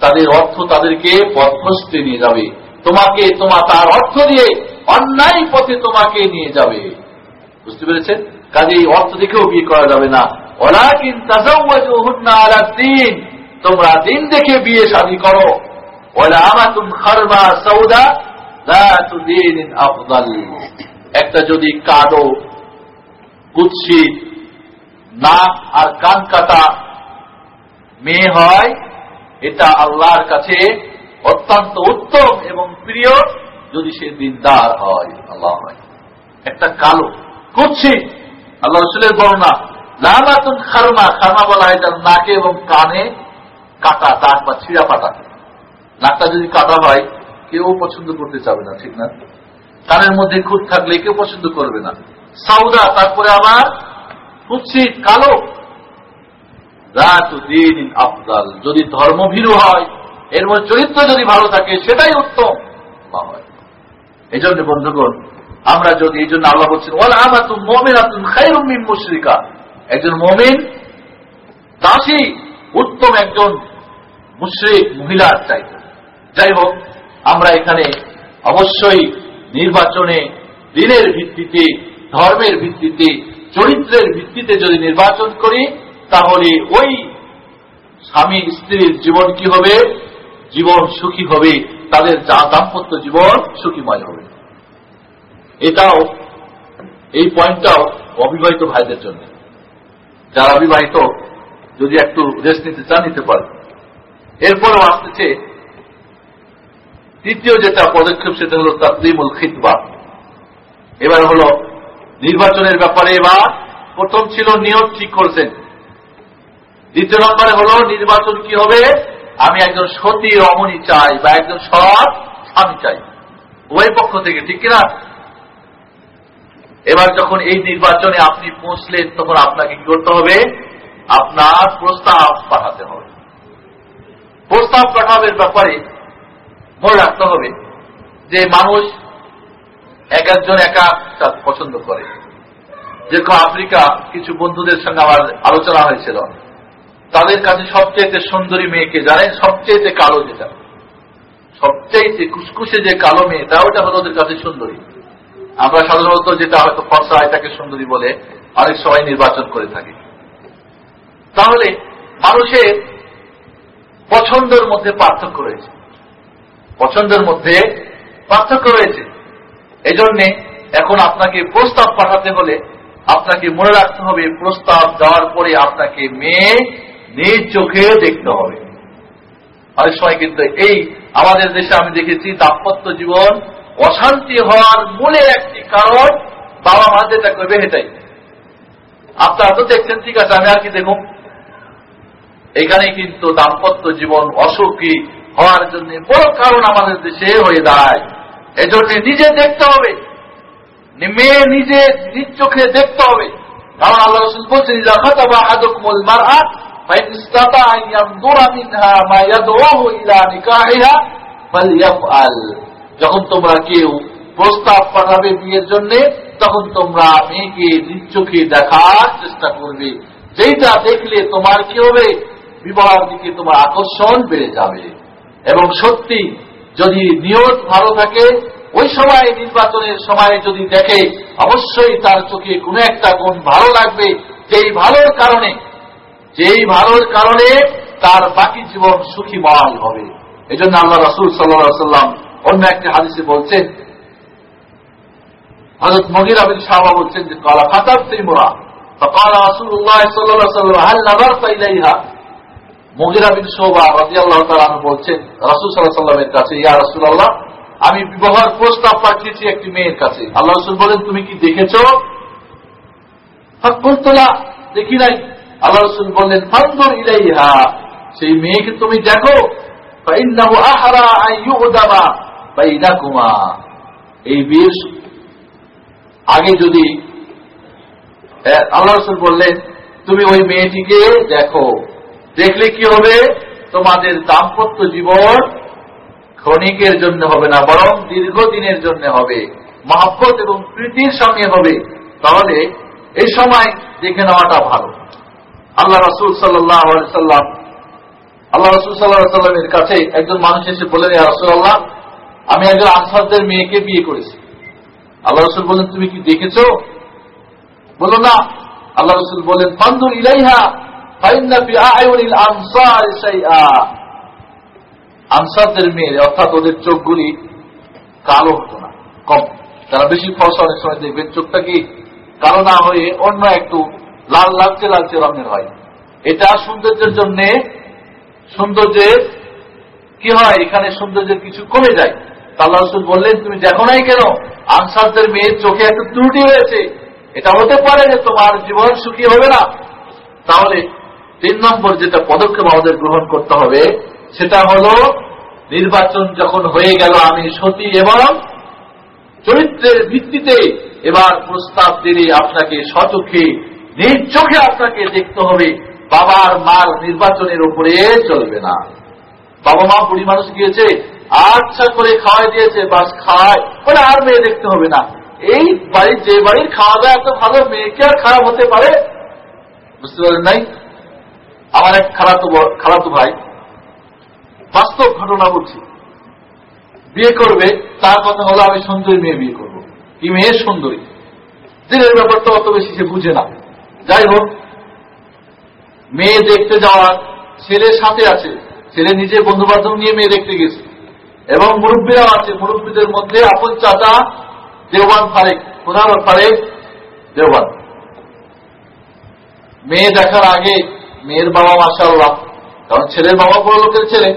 তাদের অর্থ তাদেরকে পথভ্রষ্টে নিয়ে যাবে। তোমাকে তোমার তার অর্থ দিয়ে অন্যায় পথে তোমাকে নিয়ে যাবে। বুঝতে পেরেছেন? কাজে এই অর্থ দেখেও বিয়ে করা যাবে না। কিন্তু দিন তোমরা দিন দেখে বিয়ে শাদী করো। ওলা একটা যদি কালো কুৎসিত নাক আর কান কাটা মেয়ে হয়, এটা আল্লাহর কাছে অত্যন্ত উত্তম এবং প্রিয়। যদি সে দিনদার হয়, আল্লাহ হয়। একটা কালো, কুৎসিত, আল্লাহ রসুলের বর্ণনা লালাতুন খারমা খারমা বলা হয় যার নাকে এবং কানে কাটা, দাগ বা ছিঁড়া পাতা। নাকটা যদি কাটা হয়, কেউ পছন্দ করতে চাবে না, ঠিক না? কানের মধ্যে খুদ থাকলে কেউ পছন্দ করবে না। সাউদা, তারপরে আবার কুৎসিত, কালো। রাত দিন আফদাল, যদি ধর্মভীরু হয়, এর মধ্যে চরিত্র যদি ভালো থাকে, সেটাই উত্তম। এই জন্য বন্ধুগণ, আমরা যদি এই জন্য আল্লাহ বলছেন তো মোমেন আতুন খাইরুমিন মুশ্রিকা। একজন মোমেন, দাসী, উত্তম একজন মুশ্রিক মহিলার চাইতে যাই হোক, আমরা এখানে অবশ্যই নির্বাচনে দিনের ভিত্তিতে, ধর্মের ভিত্তিতে, চরিত্রের ভিত্তিতে যদি নির্বাচন করি, তাহলে ওই স্বামী স্ত্রীর জীবন কি হবে? জীবন সুখী হবে। তাদের যা দাম্পত্য জীবন সুখীময় হবে। এটাও, এই পয়েন্টটাও অবিবাহিত ভাইদের জন্য। যারা বিবাহিত যদি একটু রেস্ট নিতে চান, নিতে পারে এরপরও আসতেছে, তৃতীয় যেটা পদক্ষেপ, সেটা হল তাকদিমুল খিতবা। এবার হল নির্বাচনের ব্যাপারে, এবার প্রথম ছিল নিয়ত ঠিক করছেন। দ্বিতীয় নম্বরে হল নির্বাচন কি হবে? আমি একজন সতী রমণী চাই, বা একজন সৎ স্বামী চাই। উভয় পক্ষ থেকে, ঠিক কিনা? এবার যখন এই নির্বাচনে আপনি পৌঁছলেন, তখন আপনাকে কি করতে হবে? আপনার প্রস্তাব পাঠাতে হবে। প্রস্তাব পাঠাবের ব্যাপারে মনে রাখতে হবে যে মানুষ এক একজন একা পছন্দ করে। যেরকম আফ্রিকা, কিছু বন্ধুদের সঙ্গে আমার আলোচনা হয়েছিল। তাদের কাছে সবচেয়ে সুন্দরী মেয়েকে জানেন? সবচেয়ে কালো যেটা। সবচেয়ে কুসকুসে যে কালো মেয়েটা, ওটা হলো ওদের কাছে সুন্দরী। আমরা সাধারণত যেটা হয়তো ফর্সা এটাকে সুন্দরী বলে অনেক সময় নির্বাচন করে থাকি। তাহলে মানুষের পছন্দের মধ্যে পার্থক্য রয়েছে। পছন্দের মধ্যে পার্থক্য রয়েছে। এজন্যে এখন আপনাকে প্রস্তাব পাঠাতে হলে আপনাকে মনে রাখতে হবে, প্রস্তাব দেওয়ার পরে আপনাকে মেয়ে নিজ চোখে দেখতে হবে। অনেক সময় কিন্তু এই আমাদের দেশে আমি দেখেছি দাম্পত্য জীবন অশান্তি হওয়ার মূলে একটি কারণ বাবা মা যেটা করবে সেটাই আপনারা তো দেখছেন, ঠিক আছে, আমি আর কি দেখুন? এখানে কিন্তু দাম্পত্য জীবন অসুখী হওয়ার জন্য বড় কারণ আমাদের দেশে হয়ে দাঁড়ায়। এজন্য নিজে দেখতে হবে। মেয়ে নিজে নিজ চোখে দেখতে হবে। কারণ আল্লাহ রসুল বলছেন খাতাবা আদকুমুল মারআ ফাইন যখন তোমরা কেউ প্রস্তাব পাঠাবে বিয়ের জন্য, তখন তোমরা মেয়েকে নিজ চোখে দেখার চেষ্টা করবে। যেটা দেখলে তোমার কি হবে? বিবাহের দিকে তোমার আকর্ষণ বেড়ে যাবে। এবং সত্যি, যদি নিয়ত ভালো থাকে, ওই সময় নির্বাচনের সময় যদি দেখে, অবশ্যই তার চোখে কোনো একটা গুণ ভালো লাগবে। যেই ভালোর কারণে, যেই ভালোর কারণে তার বাকি জীবন সুখী সুখীময় হবে। এই জন্য আল্লাহ রসুল সাল্লা সাল্লাম অন্য একটি হাদিসে বলছেন হজরত মহির আবিন সাহা বলছেন যে কলা খাতাব তিমুরা فقال رسول الله صلى الله عليه وسلم هل نظرت إليها মগিরা বিন শোভা রাজি আল্লাহ বলছেন রাসুল সাল্লাহ সাল্লামের কাছে ইয়া রসুল আল্লাহ আমি বিবাহের প্রস্তাব পাঠিয়েছি একটি মেয়ের কাছে আল্লাহ রসুল বলেন তুমি কি দেখেছ তোলা দেখি নাই আল্লাহ রসুল বললেন ফান্দর ইলাইহা সেই মেয়েকে তুমি দেখো এই বিয়ের আগে যদি আল্লাহ রসুল বললেন, তুমি ওই মেয়েটিকে দেখো, দেখলে কি হবে? তোমাদের দাম্পত্য জীবন ক্ষণিকের জন্য হবে না, বরং দীর্ঘদিনের জন্য হবে। মহাব্বত এবং প্রীতির সঙ্গে হবে। তাহলে এই সময় দেখে নেওয়াটা ভালো। আল্লাহ রসুল সাল্লাম আল্লাহ রসুল সাল্লাহ সাল্লামের কাছে একজন মানুষ এসে বলেন রসুল্লাহ আমি একজন আনসারদের মেয়েকে বিয়ে করেছি। আল্লাহ রসুল বলেন, তুমি কি দেখেছ? বলো, না। আল্লাহ রসুল বলেন পান্দুর ইলাইহা আনসারদের মেয়ে অর্থাৎ ওদের চোখগুলি কালো হতো না, কম। তারা বেশি ফসল অনেক সময় দেখবেন, চোখটা কি কালো না হয়ে অন্য একটু লাল, লালচে লালচে রঙের হয়। এটা সৌন্দর্যের জন্য, সৌন্দর্যের কি হয়? এখানে সৌন্দর্যের কিছু কমে যায়। আল্লাহ রসুল বললেন, তুমি দেখো নাই কেন? আনসারদের মেয়ের চোখে একটু ত্রুটি হয়েছে এটা হতে পারে যে তোমার জীবন সুখী হবে না। তাহলে তিন নম্বর যেটা পদক্ষেপ আমাদের গ্রহণ করতে হবে, সেটা হল নির্বাচন যখন হয়ে গেল, আমি সতী এবং চরিত্রের ভিত্তিতে এবার প্রস্তাব দিলে আপনাকে সচক্ষে নিজ চোখে আপনাকে দেখতে হবে, বাবার মার নির্বাচনের উপরে চলবে না। বাবা মা বুড়ি মানুষ গিয়েছে আচ্ছা করে খাওয়াই দিয়েছে, বাস খাওয়ায় ওরা আর মেয়ে দেখতে হবে না। এই বাড়ির যে বাড়ির খাওয়া দাওয়া এত ভালো, মেয়েকে আর খারাপ হতে পারে? বুঝতে পারেন নাই? আমার এক খালাতো খালাতো ভাই, বাস্তব ঘটনা বলছি। বিয়ে করবে, তার কথা হলো আমি সুন্দরী মেয়ে বিয়ে করব। কি মেয়ে সুন্দরী? দিনের ব্যাপারটা অত বেশি সে বুঝে না। যাই হোক, মেয়ে দেখতে যাওয়া ছেলের সাথে আছে। ছেলে নিজে বন্ধু বান্ধব নিয়ে মেয়ে দেখতে গেছে। এবং মুরব্বীরাও আছে, মুরব্বীদের মধ্যে আপন চাচা দেওয়ান ফারেক, প্রধান ফারেক দেওয়ান মেয়ে দেখার আগে মেয়ের বাবা মাসাল্লাহ কারণ ছেলের বাবা বড় লোকের ছেলে।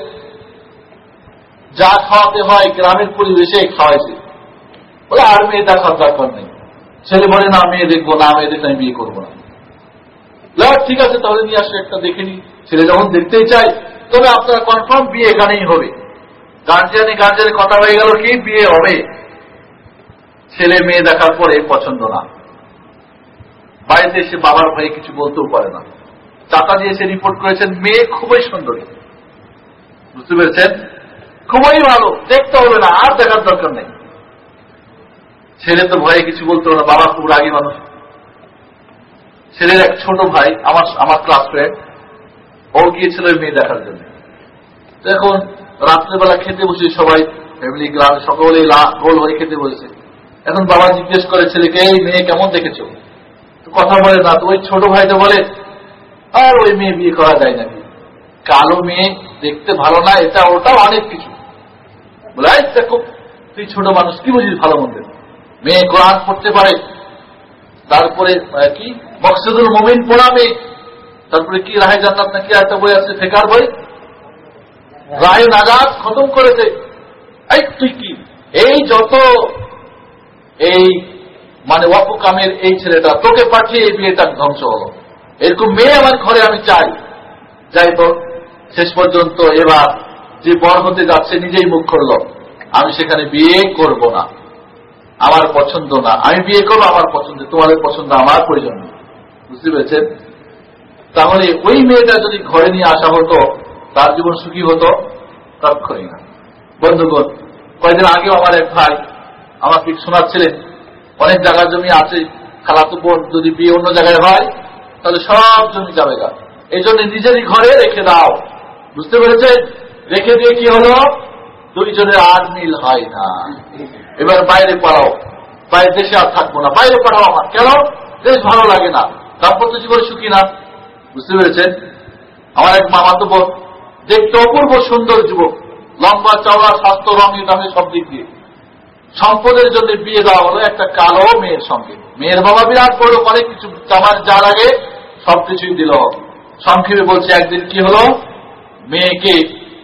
যা খাওয়াতে হয় গ্রামের পরিবেশে খাওয়াইছে। বলে, আর মেয়ে দেখার দরকার নেই। ছেলে বলে, না, মেয়ে দেখব না, মেয়ে দেখলে আমি বিয়ে করব না। ঠিক আছে, তাহলে নিয়ে আসলে একটা দেখে নি ছেলে যখন দেখতেই চাই তবে আপনারা কনফার্ম বিয়ে এখানেই হবে। গার্জিয়ানে গার্জিয়ানের কথা হয়ে গেল, কি বিয়ে হবে? ছেলে মেয়ে দেখার পরে পছন্দ না। বাড়িতে এসে বাবার ভয়ে কিছু বলতেও পারে না। চাচা দিয়ে এসে রিপোর্ট করেছেন, মেয়ে খুবই সুন্দরী। বুঝতে পেরেছেন? খুবই ভালো, দেখতে হবে না, আর দেখার দরকার নেই। ছেলে তো ভয়ে কিছু বলতে হবে না, বাবা খুব রাগী মানুষ। ছেলের এক ছোট ভাই, আমার আমার ক্লাস ফ্রেন্ড ও গিয়েছিল মেয়ে দেখার জন্য। এখন রাত্রেবেলা খেতে বসে সবাই ফ্যামিলি গ্রাম, সকলেই গোল হয়ে খেতে বসেছে। এখন বাবা জিজ্ঞেস করে, ছেলেকে, এই মেয়ে কেমন দেখেছ? কথা বলে, না, তো ওই ছোট ভাইটা বলে, আর ওই মেয়ে বিয়ে করা যায় নাকি? কালো মেয়ে দেখতে ভালো না, এটা ওটাও অনেক কিছু। দেখো, তুই ছোট মানুষ, কি বুঝিস ভালো মন্দির মেয়ে কোরআন পড়তে পারে, তারপরে কি? মকসুদুল মোমিন পড়া মেয়ে। তারপরে কি, রাহে জান্নাত নাকি? একটা বই আছে, ফেকার বই। রায় নাজাদ খতম করেছে। এই, তুই কি? এই যত এই মানে ওয়াপুকামের এই ছেলেটা, তোকে পাঠিয়ে এই বিয়েটা ধ্বংস হলো। এরকম মেয়ে আমার ঘরে আমি চাই। যাই তো শেষ পর্যন্ত এবার যে বর হতে যাচ্ছে, নিজেই মুখ করল আমি সেখানে বিয়ে করব না। আমার পছন্দ না। আমি বিয়ে করব আমার পছন্দ, তোমাদের পছন্দ আমার প্রয়োজন। বুঝতে পেরেছেন? তাহলে ওই মেয়েটা যদি ঘরে নিয়ে আসা হতো তার জীবন সুখী হতো তৎক্ষণই না বন্ধুগণ, কয়েকদিন আগেও আমার এক ভাই আমার আমাকে শোনাচ্ছিলেন, অনেক জায়গার জমি আছে খালাতো বোন যদি বিয়ে অন্য জায়গায় হয়, তাহলে সব জমি যাবে গা। এই জন্য নিজেরই ঘরে রেখে দাও। বুঝতে পেরেছেন? রেখে দিয়ে কি হলো? দুইজনের আর মিল হয় না। এবার বাইরে পাড়াও বাইরে দেশে আর থাকব না। বাইরে পাঠাও আমার। কেন? দেশ ভালো লাগে না। দাম্পত্য জীবনে সুখী না। বুঝতে পেরেছেন? আমার এক মামা তো বোন দেখতে অপূর্ব সুন্দর যুবক, লম্বা চওড়া স্বাস্থ্য রঙিন, দামে সব দিক দিয়ে। সম্পদের জন্য বিয়ে দেওয়া হলো একটা কালো মেয়ের সঙ্গে। মেয়ের বাবা বিরাট বড়, অনেক কিছু আমার যার আগে সবকিছুই দিল। সংক্ষেপে বলছে, একদিন কি হলো? মেয়েকে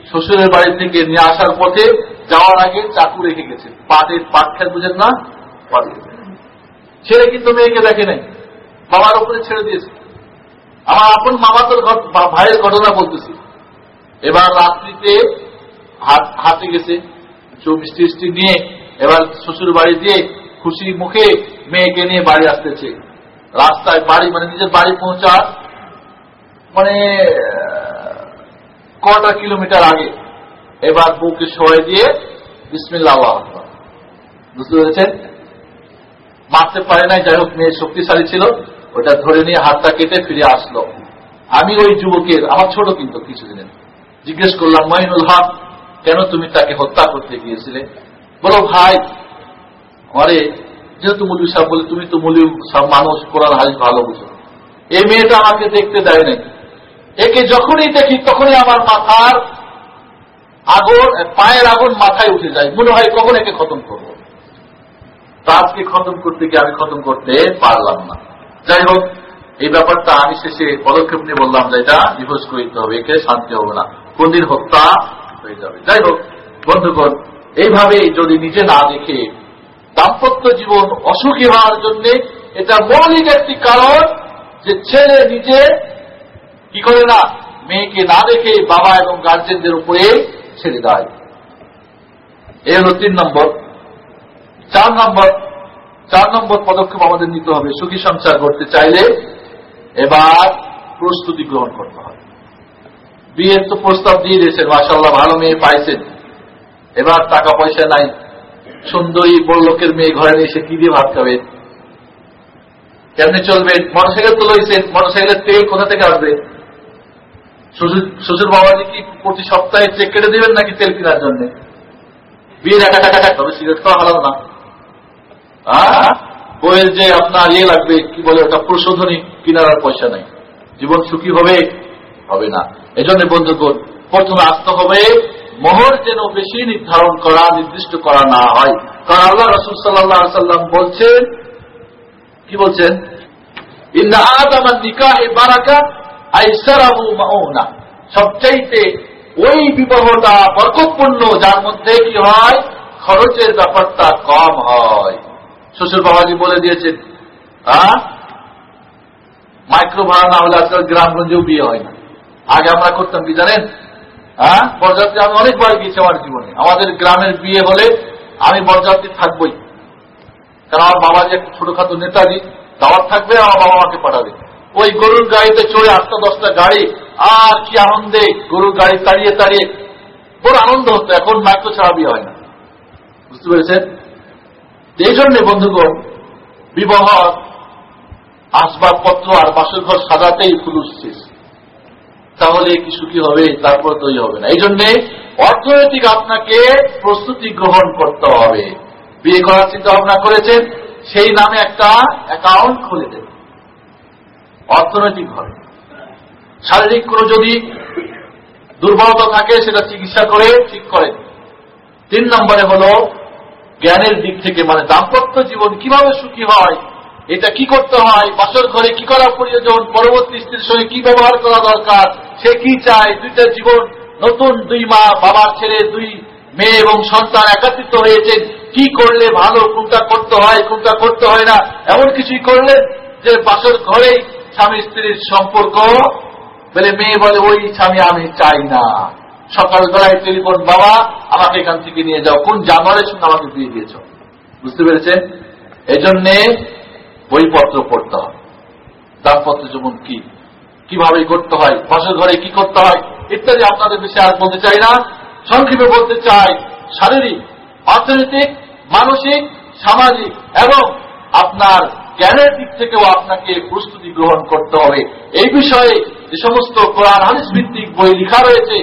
শ্বশুরের বাড়ি থেকে নিয়ে আসার পথে যাওয়ার আগে চাকু রেখে গেছে। পাটের পাট খেয়ে বুঝেন না? ছেলে কিন্তু মেয়েকে দেখে নাই। বাবার উপরে ছেড়ে দিয়েছে। আমার আপন মামাতোর ভাইয়ের ঘটনা বলতেছি। এবার রাত্রিতে হাতে গেছে মিষ্টি মিষ্টি নিয়ে এবার শ্বশুর বাড়ি দিয়ে খুশি মুখে মেয়েকে নিয়ে বাড়ি আসতেছে। রাস্তায় বাড়ি মানে নিজের বাড়ি পৌঁছা মানে কটা কিলোমিটার আগে এবার বউকে সবাই দিয়ে বিসমিল্লা বুঝতে পেরেছেন? মারতে পারে নাই, যাই হোক, মেয়ে শক্তিশালী ছিল, ওটা ধরে নিয়ে হাতটা কেটে ফিরে আসলো। আমি ওই যুবকের, আমার ছোট কিন্তু কিছুদিনের। জিজ্ঞেস করলাম মাইনুল হক, কেন তুমি তাকে হত্যা করতে গিয়েছিলে? বলো, ভাই আরে যেহেতু মুলি সাহেব বলে, তুমি তো মুলি মানুষ, কোরআন হাজির ভালো বুঝো। এই মেয়েটা আমাকে দেখতে দেয় নাই। একে যখনই দেখি, তখনই আমার মাথার আগুন, পায়ের আগুন মাথায় উঠে যায়। মনে হয় কখন একে খতম করব। তা আজকে খতম করতে গিয়ে আমি খতম করতে পারলাম না। যাই হোক এই ব্যাপারটা আমি শেষে পদক্ষেপ নিয়ে বললাম যে এটা ডিভোর্স করতে হবে, একে শান্তি হবে না। কোনদিন হত্যা হয়ে যাবে। যাই হোক, বন্ধুগণ, এইভাবে যদি নিজে না দেখে দাম্পত্য জীবন অসুখী হওয়ার জন্য এটা মৌলিক একটি কারণ যে ছেলে নিজে কি করে না মেয়েকে না দেখে বাবা এবং গার্জেনদের উপরে ছেড়ে দেয়। এই হল তিন নম্বর। চার নম্বর চার নম্বর পদক্ষেপ আমাদের নিতে হবে। সুখী সংসার করতে চাইলে এবার প্রস্তুতি গ্রহণ করতে হবে। বিয়ের তো প্রস্তাব দিয়ে দিয়েছেন মাসাল্লাহ ভালো মেয়ে পাইছেন। এবার টাকা পয়সা নাই। সুন্দরী বড় লোকের মেয়ে ঘরে এসে কি দিয়ে ভাত খাবে? কেমনি চলবে? মোটরসাইকেল তো লইছেন, মোটরসাইকেলের তেল কোথা থেকে আসবে? শ্বশুর বাবাজি কি প্রতি সপ্তাহে চেক কেটে দেবেন নাকি তেল কেনার জন্য? বিয়ের দেখা টাকা টাকা তবে সিগারেট খাওয়া ভালো না। বইয়ের যে আপনার ইয়ে লাগবে, কি বলে ওটা প্রশোধনী। কিনার আর পয়সা নাই। জীবন সুখী হবে হবে না। এজন্য বন্ধুগণ, প্রথমে আসতে হবে, মোহর যেন বেশি নির্ধারণ করা, নির্দিষ্ট করা না হয়। কারণ আল্লাহ রসুল সাল্লাহ সাল্লাম বলছেন, কি বলছেন? সবচাইতে ওই বিবাহটা বরকতপূর্ণ, যার মধ্যে কি হয়? খরচের ব্যাপারটা কম হয়। শ্বশুর বাবাজি বলে দিয়েছেন মাইক্রো ভাড়া না হলে আজকাল গ্রামগঞ্জেও বিয়ে হয় না। আগে আমরা করতাম কি জানেন? হ্যাঁ? বরযাত্রী আমি অনেকবার গিয়েছি আমার জীবনে। আমাদের গ্রামের বিয়ে হলে আমি বরযাত্রী থাকবই। কারণ আমার বাবা যে ছোটখাটো নেতাজি, দাওয়াত থাকবে, আমার বাবা মাকে পাঠাবে। ওই গরুর গাড়িতে চড়ে আটটা দশটা গাড়ি, আর কি আনন্দে গরুর গাড়ি তাড়িয়ে তাড়িয়ে। বড় আনন্দ হতো, এখন মাইক্রো ছাড়া বিয়ে হয় না। বুঝতে পেরেছেন? এই জন্যে বন্ধুগণ, বিবাহ আসবাবপত্র আর বাসর ঘর সাজাতেই ফুলুস শেষ তাহলে কি সুখী হবে? তারপর তৈরি হবে না। এই জন্যে অর্থনৈতিক আপনাকে প্রস্তুতি গ্রহণ করতে হবে। বিয়ে করার চিন্তা ভাবনা করেছেন, সেই নামে একটা অ্যাকাউন্ট খুলে দেন। অর্থনৈতিক ভাবে শারীরিক কোনো যদি দুর্বলতা থাকে, সেটা চিকিৎসা করে ঠিক করে তিন নম্বরে হল জ্ঞানের দিক থেকে মানে দাম্পত্য জীবন কীভাবে সুখী হয় এটা কি করতে হয়? বাসর ঘরে কি করা প্রয়োজন? পরবর্তী স্ত্রীর সঙ্গে কি ব্যবহার করা দরকার? সে কি চায়? দুইটা জীবন নতুন, দুই মা, বাবার ছেলে, দুই মেয়ে এবং সন্তান একাত্রিত হয়েছেন। কি করলে ভালো? কোনটা করতে হয়, কোনটা করতে হয় না? এমন কিছুই করলেন যে বাসর ঘরেই স্বামী স্ত্রীর সম্পর্ক বলে মেয়ে বলে, ওই স্বামী আমি চাই না। সকালবেলায় টেলিফোন, বাবা, আমাকে এখান থেকে নিয়ে যাও। কোন জানোয়ারের সঙ্গে আমাকে দিয়ে দিয়েছ? বুঝতে পেরেছেন? এই জন্যে বইপত্র পড়তে হয়। দামপত্র যেমন কি, কীভাবে করতে হয় বাসর ঘরে কি করতে হয়, ইত্যাদি আপনাদের বিষয়ে আর বলতে চাই না। সংক্ষেপে বলতে চাই, শারীরিক, অর্থনৈতিক, মানসিক, সামাজিক এবং আপনার জ্ঞানের দিক থেকেও আপনাকে প্রস্তুতি গ্রহণ করতে হবে। এই বিষয়ে যে সমস্ত কোরআন, হাদিস ভিত্তিক বই লেখা রয়েছে,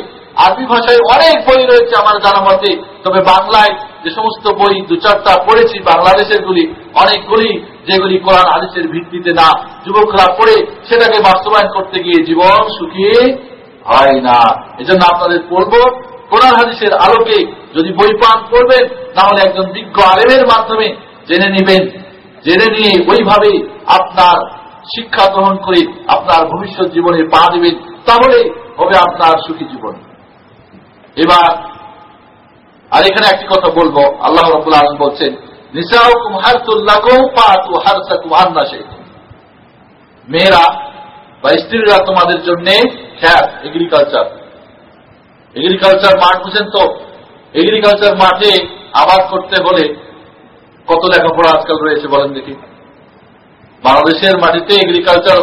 আরবি ভাষায় অনেক বই রয়েছে আমার জানা মতে, তবে বাংলায় যে সমস্ত বই দু চারটা পড়েছি, বাংলাদেশের গুলি, অনেকগুলি যেগুলি কোরআন হাদিসের ভিত্তিতে না, যুবকরা পড়ে সেটাকে বাস্তবায়ন করতে গিয়ে জীবন সুখী হয় না। এজন্য আপনাদের পড়ব কোরআন হাদিসের আলোকে যদি বই পান করবেন, তাহলে একজন বিজ্ঞ আলেমের মাধ্যমে জেনে নেবেন। জেনে নিয়ে ওইভাবে আপনার শিক্ষা গ্রহণ করে আপনার ভবিষ্যৎ জীবনে পা দেবেন, তাহলে হবে আপনার সুখী জীবন। এবার আর এখানে একটি কথা বলব, আল্লাহ রবুল আলম বলছেন মেয়েরা বা স্ত্রীরা তোমাদের জন্য খ্যাত এগ্রিকালচার এগ্রিকালচার মাঠ বুঝেন তো? এগ্রিকালচার মাঠে আবাদ করতে হলে কত লেখাপড়া আজকাল রয়েছে বলেন দেখি। বাংলাদেশের মাটিতে এগ্রিকালচার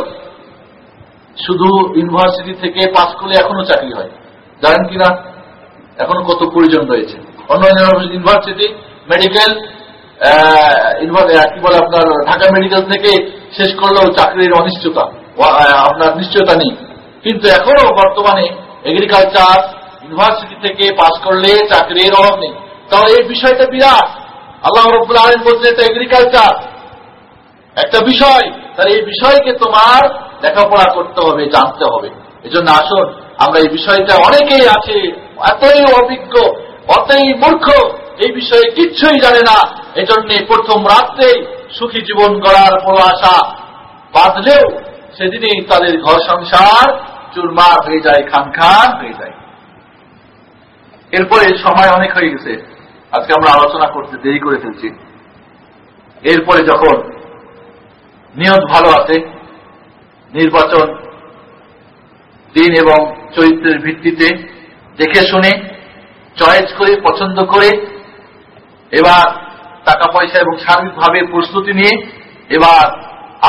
শুধু ইউনিভার্সিটি থেকে পাস করলে এখনও চাকরি হয়। জানেন কিনা? এখনও কত প্রয়োজন রয়েছে। অন্যান্য ইউনিভার্সিটি মেডিকেল কি বলে আপনার, ঢাকা মেডিকেল থেকে শেষ করলেও চাকরির অনিশ্চয়তা। আপনার নিশ্চয়তা নেই। কিন্তু এখনও বর্তমানে এগ্রিকালচার ইউনিভার্সিটি থেকে পাস করলে চাকরির অভাব নেই। তাহলে এই বিষয়টা বিরাট। আল্লাহ রব্বুল আলম বলছে, এটা এগ্রিকালচার একটা বিষয় তার এই বিষয়কে তোমার লেখাপড়া করতে হবে, জানতে হবে। এজন্য আসুন, আমরা এই বিষয়টা অনেকেই আছে, এতই অভিজ্ঞ, অতই মূর্খ, এই বিষয়ে কিচ্ছুই জানে না। এজন্য প্রথম রাত্রেই সুখী জীবন গড়ার বড় আশা বাঁধলেও সেদিনেই তাদের ঘর সংসার চুরমার হয়ে যায় খান খান হয়ে যায়। এরপরে সময় অনেক হয়ে গেছে। আজকে আমরা আলোচনা করতে দেরি করে ফেলছি। এরপরে যখন নিয়ত ভালো আছে, নির্বাচন দিন এবং চরিত্রের ভিত্তিতে দেখে শুনে, চয়েস করে, পছন্দ করে, এবার টাকা পয়সা এবং সার্বিকভাবে প্রস্তুতি নিয়ে এবার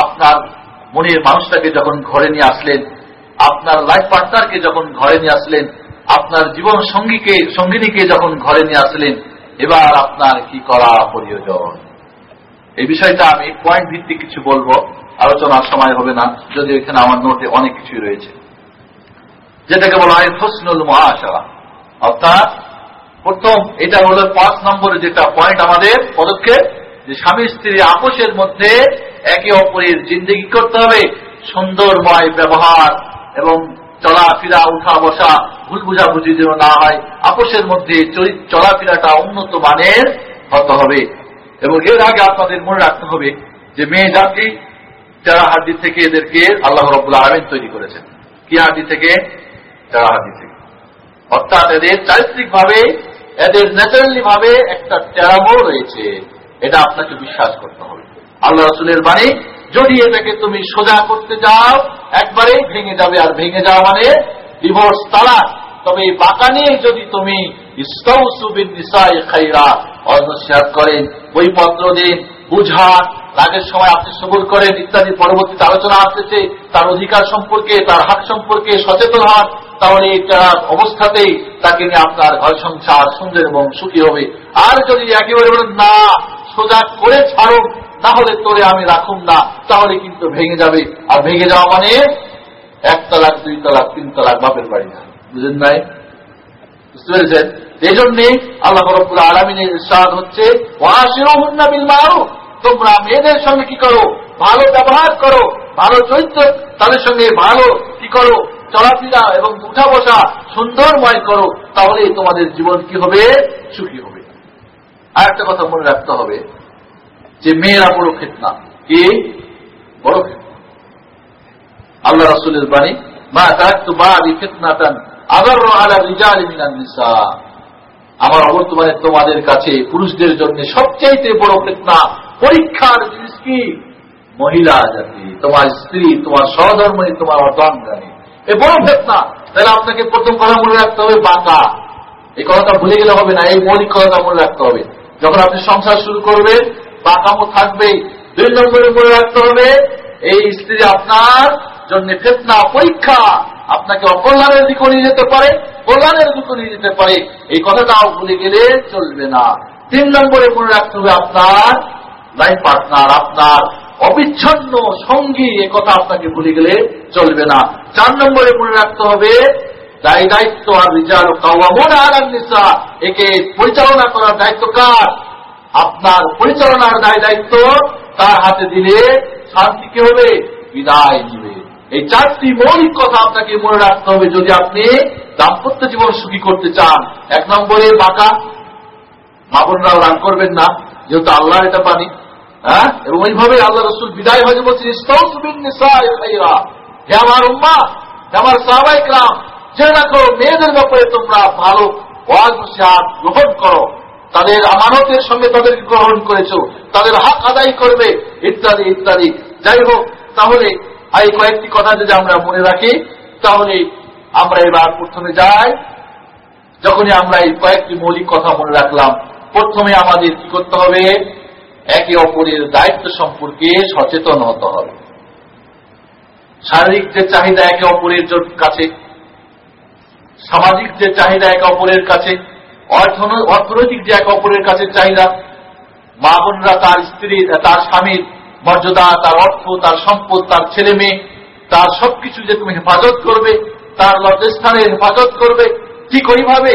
আপনার মনের মানুষটাকে যখন ঘরে নিয়ে আসলেন, আপনার লাইফ পার্টনারকে যখন ঘরে নিয়ে আসলেন, আপনার জীবন সঙ্গীকে, সঙ্গিনীকে যখন ঘরে নিয়ে আসলেন, এবার আপনার কি করা প্রয়োজন? এই বিষয়টা আমি পয়েন্ট ভিত্তিক কিছু বলব। আলোচনার সময় হবে না যদি এখানে আমার নোটে অনেক কিছুই রয়েছে। যেটাকে বলা হয় ফসনুল মহাশা অর্থাৎ প্রথম, এটা হলো পাঁচ নম্বরে যেটা পয়েন্ট আমাদের পদক্ষেপ, যে স্বামী স্ত্রী আপোষের মধ্যে একে অপরের জিন্দিগি করতে হবে। সুন্দরময় ব্যবহার এবং চলাফেরা উঠা বসা ভুল বুঝাবুঝি যেন না হয়, আপোষের মধ্যে চলাফেরাটা উন্নত মানের হতে হবে। এবং এর আগে আপনাদের মনে রাখতে হবে যে মেয়ে জাতি, যারা হাড্ডি থেকে এদেরকে আল্লাহ রব্বুল আলমিন তৈরি করেছেন। কি হাড্ডি থেকে? যারা হাড্ডি থেকে। অর্থাৎ এদের চারিত্রিক ভাবে এদের ন্যাচারালি ভাবে একটা ট্যারামো রয়েছে, এটা আপনাকে বিশ্বাস করতে হবে। আল্লাহ রসুলের বাণী, যদি এটাকে তুমি সোজা করতে যাও একবারে ভেঙে যাবে, আর ভেঙে যাওয়া মানে ডিভোর্স তালাক। তবে বাঁকা নিয়ে যদি তুমি করেন বইপত্র দিন বুঝান রাগের সময় আপনি সবুর করেন ইত্যাদি পরবর্তীতে আলোচনা আসতেছে, তার অধিকার সম্পর্কে, তার হাক সম্পর্কে সচেতন হন। তাহলে তার অবস্থাতেই তাকে নিয়ে আপনার ঘর সংসার সুন্দর এবং সুখী হবে। আর যদি একেবারে বলেন, না, সোজা করে ছাড়ো না হলে তোরে আমি রাখুন না, তাহলে কিন্তু ভেঙে যাবে। আর ভেঙে যাওয়া মানে এক তালাক, দুই তালাক, তিন তালাক, বাপের বাড়ি না। বুঝলেন নাই? বুঝতে পেরেছেন? এই জন্যে আল্লাহ রব্বুল আলমিনের ইরশাদ হচ্ছে তোমরা মেয়েদের সঙ্গে কি করো? ভালো ব্যবহার করো, ভালো চরিত্র তাদের সঙ্গে ভালো কি করো? চলাফেরা এবং উঠা বসা সুন্দরময় করো তাহলে তোমাদের জীবন কি হবে? সুখী হবে। আর একটা কথা মনে রাখতে হবে, যে মেয়েরা বড় খেতনা কি? বড় খেতনা আল্লাহ রাসুলের বাণী, মা তারাক্তু মা আদি খেতনাতান আবার আলা মিনান নিসা। আমার অবর্তমানে তোমাদের কাছে পুরুষদের জন্য সবচাইতে বড় ফেতনা, পরীক্ষার জিনিস কি? মহিলা জাতি। তোমার স্ত্রী, তোমার সহধর্মী তোমার অর্ধাঙ্গানী। এ বড় ফেতনা। তাহলে আপনাকে প্রথম কথা মনে রাখতে হবে, বাঁকা। এই কথাটা ভুলে গেলে হবে না, এই মৌলিক কথাটা মনে রাখতে হবে। যখন আপনি সংসার শুরু করবেন, বাঁকামো থাকবে দুই নম্বরে মনে রাখতে হবে, এই স্ত্রী আপনার জন্য ফেতনা, পরীক্ষা। আপনাকে অকল্যাণের দিকে নিয়ে যেতে পারে, কল্যাণের দিকে নিয়ে যেতে পারে। এই কথাটাও ভুলে গেলে চলবে না। তিন নম্বরে মনে রাখতে হবে আপনার লাইফ পার্টনার আপনার অবিচ্ছন্ন সঙ্গী কথা আপনাকে ভুলে গেলে চলবে না। চার নম্বরে মনে রাখতে হবে, দায় দায়িত্ব আর রিজাল নিসা একে পরিচালনা করার দায়িত্ব কার? আপনার পরিচালনার দায় দায়িত্ব তার হাতে দিলে শান্তি কি হবে? বিদায় নিবে। এই চারটি মৌলিক কথা আপনাকে মনে রাখতে হবে, যদি আপনি দাম্পত্য জীবন সুখী করতে চান। এক নম্বরে বাঁকা। মাবনরাও রাগ করবেন না, যেহেতু আল্লাহ এটা পানি হ্যাঁ? ওইভাবে আল্লাহ রসুল বিদায় হয়ে বলছেন আমার উম্মা আমার সাহবাইকরাম যে রাখো, মেয়েদের ব্যাপারে তোমরা ভালো গ্রহণ করো। তাদের আমানতের সঙ্গে তাদেরকে গ্রহণ করেছ। তাদের হাত আদায় করবে, ইত্যাদি ইত্যাদি। যাই হোক, তাহলে এই কয়েকটি কথা যদি আমরা মনে রাখি, তাহলে আমরা এবার প্রথমে যাই। যখনই আমরা এই কয়েকটি মৌলিক কথা মনে রাখলাম, প্রথমে আমাদের কি করতে হবে? একে অপরের দায়িত্ব সম্পর্কে সচেতন হতে হবে। শারীরিক যে চাহিদা একে অপরের কাছে, সামাজিক যে চাহিদা একে অপরের কাছে অর্থনৈতিক যে একে অপরের কাছে চাহিদা মা বোনরা তার স্ত্রী, তার স্বামীর মর্যাদা, তার অর্থ, তার সম্পদ, তার ছেলে মেয়ে তার সবকিছু যে তুমি হেফাজত করবে, তার লজ্জাস্থানের হেফাজত করবে, ঠিক ওইভাবে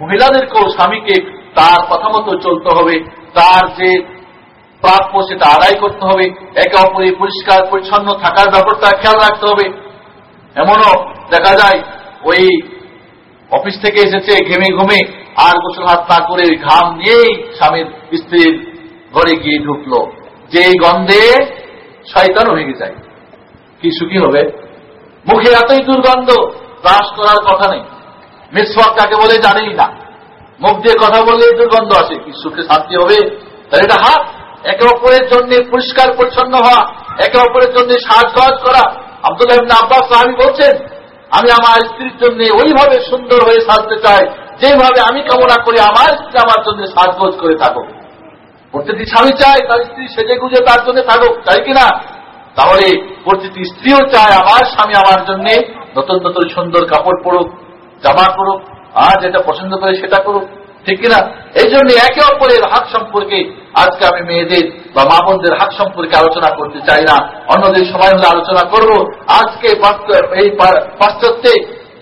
মহিলাদেরকেও স্বামীকে তার কথা মতো চলতে হবে, তার যে প্রাপ্য সেটা আদায় করতে হবে। একে অপরে পরিষ্কার, পরিচ্ছন্ন থাকার ব্যাপারটা খেয়াল রাখতে হবে। এমনও দেখা যায়, ওই অফিস থেকে এসেছে, ঘেমে ঘুমে, আর গোসল হাত না করে ঘাম নিয়েই স্বামীর স্ত্রীর ঘরে গিয়ে ঢুকলো। যে গন্ধে শয়তান ভেঙে যায়। কি সুখী হবে? মুখে এতই দুর্গন্ধ, ব্রাশ করার কথা নেই। মিসওয়াক কাকে বলে জানেই না। মুখ দিয়ে কথা বললে দুর্গন্ধ আসে। কি সুখে শান্তি হবে? তাহলে এটা হাত। একে অপরের জন্য পরিষ্কার পরিচ্ছন্ন হওয়া, একে অপরের জন্য সাজগজ করা। আব্দুল্লাহ আব্বাস সাহাবি বলছেন, আমি আমার স্ত্রীর জন্য ওইভাবে সুন্দর হয়ে সাজতে চাই, যেভাবে আমি কামনা করি আমার স্ত্রী আমার জন্য সাজগোজ করে থাকুক। প্রতিটি স্বামী চায় তার স্ত্রী সেজে গুজে তার জন্য থাকুক, চাই কিনা তাহলে প্রতিটি স্ত্রীও চায় আমার স্বামী আমার জন্য নতুন নতুন সুন্দর কাপড় পরুক, জামা করুক আর যেটা পছন্দ করে সেটা করুক। ঠিক কিনা? এই জন্য একে অপরের হাত সম্পর্কে আজকে আমি মেয়েদের বা মা বোনদের হাত সম্পর্কে আলোচনা করতে চাই না। অন্যদের সময় হলে আলোচনা করব। আজকে এই পাশ্চাত্যে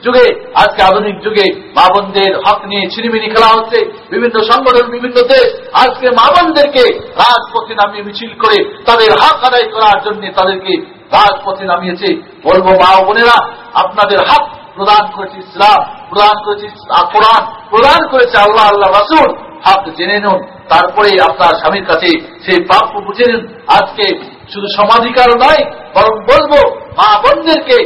যুগে, আজকে আধুনিক যুগে মা বোনদের হক নিয়ে ছিনিমিনি খেলা হচ্ছে। বিভিন্ন সংগঠন, বিভিন্ন দেশ আজকে মা বোনদেরকে রাজপথে নামিয়ে মিছিল করে তাদের হক আদায় করার জন্য তাদেরকে রাজপথে নামিয়েছে। বলব মা বোনেরা, আপনাদের হক প্রদান করেছে ইসলাম, প্রদান করেছে কোরআন, প্রদান করেছে আল্লাহ আল্লাহ রাসুল। হাত জেনে নুন তারপরে আপনার স্বামীর কাছে সেই প্রাপ্য বুঝে নিন। আজকে শুধু সমাধিকার নয়, বরং বলব মা বোনদেরকে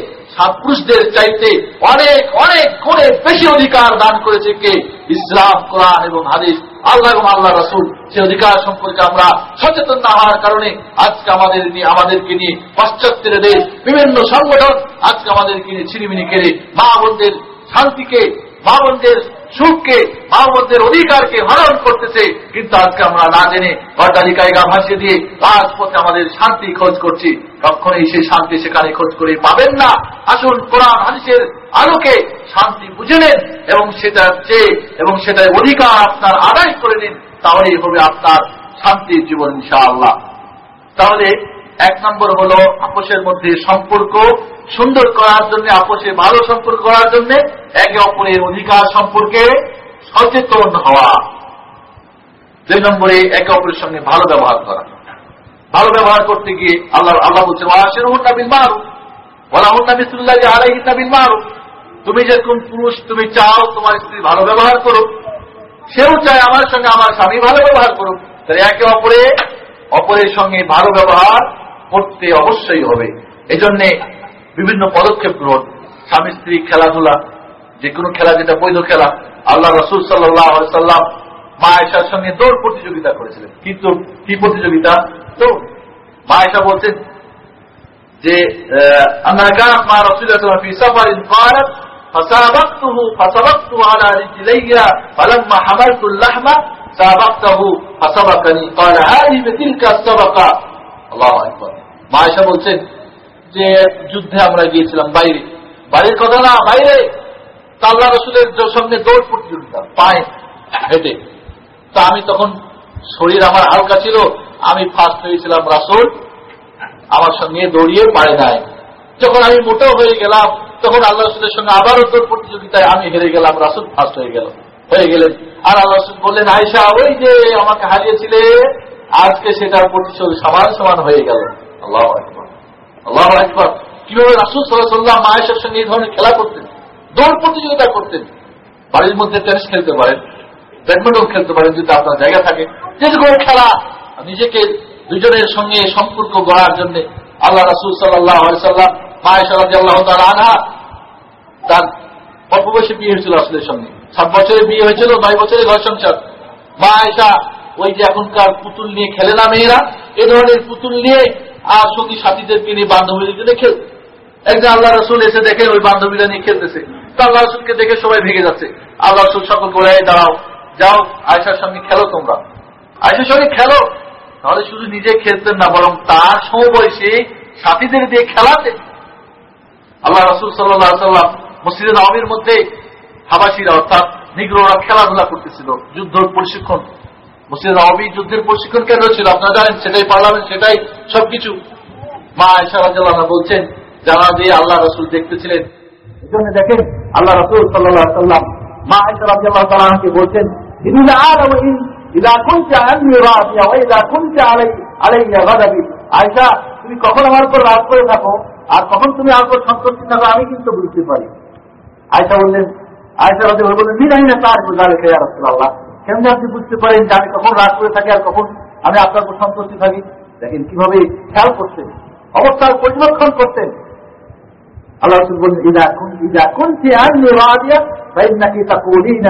পুরুষদের চাইতে অনেক অনেক গুণে বেশি অধিকার দান করেছে কে? ইসলাম, কোরআন এবং হাদিস, আল্লাহ এবং আল্লাহ রাসুল, সে অধিকার সম্পর্কে আমরা সচেতন না হওয়ার কারণে আজকে আমাদের নিয়ে আমাদেরকে নিয়ে পাশ্চাত্যের দেশ, বিভিন্ন সংগঠন আজকে আমাদেরকে নিয়ে ছিনিমিনি কেড়ে মা বোনদের শান্তিকে মা সুখকে মা অধিকারকে হরণ করতেছে। কিন্তু আজকে আমরা না জেনে অট্টালিকায় গা ভাসিয়ে দিয়ে রাজপথে আমাদের শান্তি খোঁজ করছি। কখনোই সেই শান্তি সেখানে খোঁজ করে পাবেন না। আসুন কোরআন, হাদিসের আলোকে শান্তি বুঝে নেন এবং সেটা চেয়ে এবং সেটার অধিকার আপনার আদায় করে নিন, তাহলেই হবে আপনার শান্তির জীবন, ইনশাআল্লাহ। তাহলে এক নম্বর হলো আপোষের মধ্যে সম্পর্ক সুন্দর করার জন্য আপোষে ভালো সম্পর্ক করার জন্য একে অপরের অধিকার সম্পর্কে সচেতন হওয়া। দুই নম্বরে একে অপরের সঙ্গে ভালো ব্যবহার করা। ভালো ব্যবহার করতে গিয়ে আল্লাহ আল্লাহ বলছে ওয়াসের হুন নাবিল মারু ওলা হুন নাবিসুল্লাহ আলাই নাবিল মারু তুমি যেরকম পুরুষ, তুমি চাও তোমার স্ত্রী ভালো ব্যবহার করুক। সেও চায় আমার সঙ্গে আমার স্বামী ভালো ব্যবহার করুক। তাহলে একে অপরে, অপরের সঙ্গে ভালো ব্যবহার করতে অবশ্যই হবে এজন্যে বিভিন্ন পদক্ষেপ গ্রহণ স্বামী স্ত্রী খেলাধুলা যে কোনো খেলা যেটা বৈধ খেলা আল্লাহ রসুল সাল্লাহ সাল্লাম মা এসার সঙ্গে দৌড় প্রতিযোগিতা করেছিলেন কিন্তু কি প্রতিযোগিতা দৌড় মা এসা বলছেন যে মা রসুল فسابقته فسبقت على رجلي فلما حملت اللحم سابقته فسبقني قال هذه بتلك السبقة الله أكبر মা এসা বলছেন যে যুদ্ধে আমরা গিয়েছিলাম বাইরে। বাড়ির কথা না, বাইরে। তাল্লা রসুলের সঙ্গে দৌড় প্রতিযোগিতা, পায়ে হেঁটে। তা আমি তখন শরীর আমার হালকা ছিল, আমি ফার্স্ট হয়েছিলাম রাসুল, আমার সঙ্গে দৌড়িয়ে পারে নাই। যখন আমি মোটো হয়ে গেলাম, তখন আল্লাহ রসুলের সঙ্গে আবারও তোর প্রতিযোগিতায় আমি হেরে গেলাম, রাসুল ফার্স্ট হয়ে গেল, হয়ে গেলেন। আর আল্লাহ রসুল বললেন আয়সা ওই যে আমাকে হারিয়েছিলে, আজকে সেটার প্রতিশোধ সমান সমান হয়ে গেল। আল্লাহ আকবর। আল্লাহ আকবর। কীভাবে রাসুল সাল্লাহ মায়ের সঙ্গে এই ধরনের খেলা করতেন? দৌড় প্রতিযোগিতা করতেন। বাড়ির মধ্যে টেনিস খেলতে পারেন ব্যাডমিন্টন খেলতে পারেন, যদি আপনার জায়গা থাকে। যে কোনো খেলা নিজেকে দুজনের সঙ্গে সম্পর্ক গড়ার জন্য আল্লাহ রাসুল সাল্লাহ সাল্লাম মায়েশারাদি আল্লাহ তার আনহা, তার অল্প বয়সে বিয়ে হয়েছিল আসলের সঙ্গে। সাত বছরে বিয়ে হয়েছিল, নয় বছরে ঘর সংসার। মা আয়সা ওই যে এখনকার পুতুল নিয়ে খেলে না মেয়েরা? এ ধরনের পুতুল নিয়ে আর সঙ্গী সাথীদেরকে নিয়ে বান্ধবীদেরকে নিয়ে খেল একজন আল্লাহ রসুল এসে দেখে, ওই বান্ধবীরা নিয়ে খেলতেছে। তো আল্লাহ রসুলকে দেখে সবাই ভেঙে যাচ্ছে। আল্লাহ রসুল সকল বলে দাঁড়াও, যাও আয়সার সঙ্গে খেলো তোমরা। আয়সার সঙ্গে খেলো। তাহলে শুধু নিজে খেলতেন না, বরং তার সমবয়সী সাথীদের দিয়ে খেলাতেন আল্লাহ রসুল সাল্লাহ সাল্লাম মসজিদের নবীর মধ্যে হাবাসিরা, অর্থাৎ নিগ্রহরা খেলাধুলা করতেছিল, যুদ্ধ প্রশিক্ষণ। মসজিদ নবী যুদ্ধের প্রশিক্ষণ কেন্দ্র ছিল, আপনারা জানেন, সেটাই পার্লামেন্ট, সেটাই সবকিছু। মা আয়সারাজ্লাহ বলছেন, যারা দিয়ে আল্লাহ রসুল দেখতেছিলেন দেখেন, আল্লাহ রসুল সাল্লাহ সাল্লাম মা তালাকে বলছেন তুমি কখন আমার উপর রাগ করে থাকো, আর কখন তুমি আমার সন্তুষ্টি থাকো, আমি কিন্তু বুঝতে পারি। আয়সা বললেন আয়সা রাজি বললেন মিনাই না, তার বুঝালে খেয়ে রাসূলুল্লাহ? কেমনি আপনি বুঝতে পারেন যে আমি কখন রাগ করে থাকি আর কখন আমি আপনার উপর সন্তুষ্টি থাকি? দেখেন কীভাবে খেয়াল করতেন অবস্থার পরিবর্তন করতেন আল্লাহ রসুল বললেন, ইদা কুন, ইদা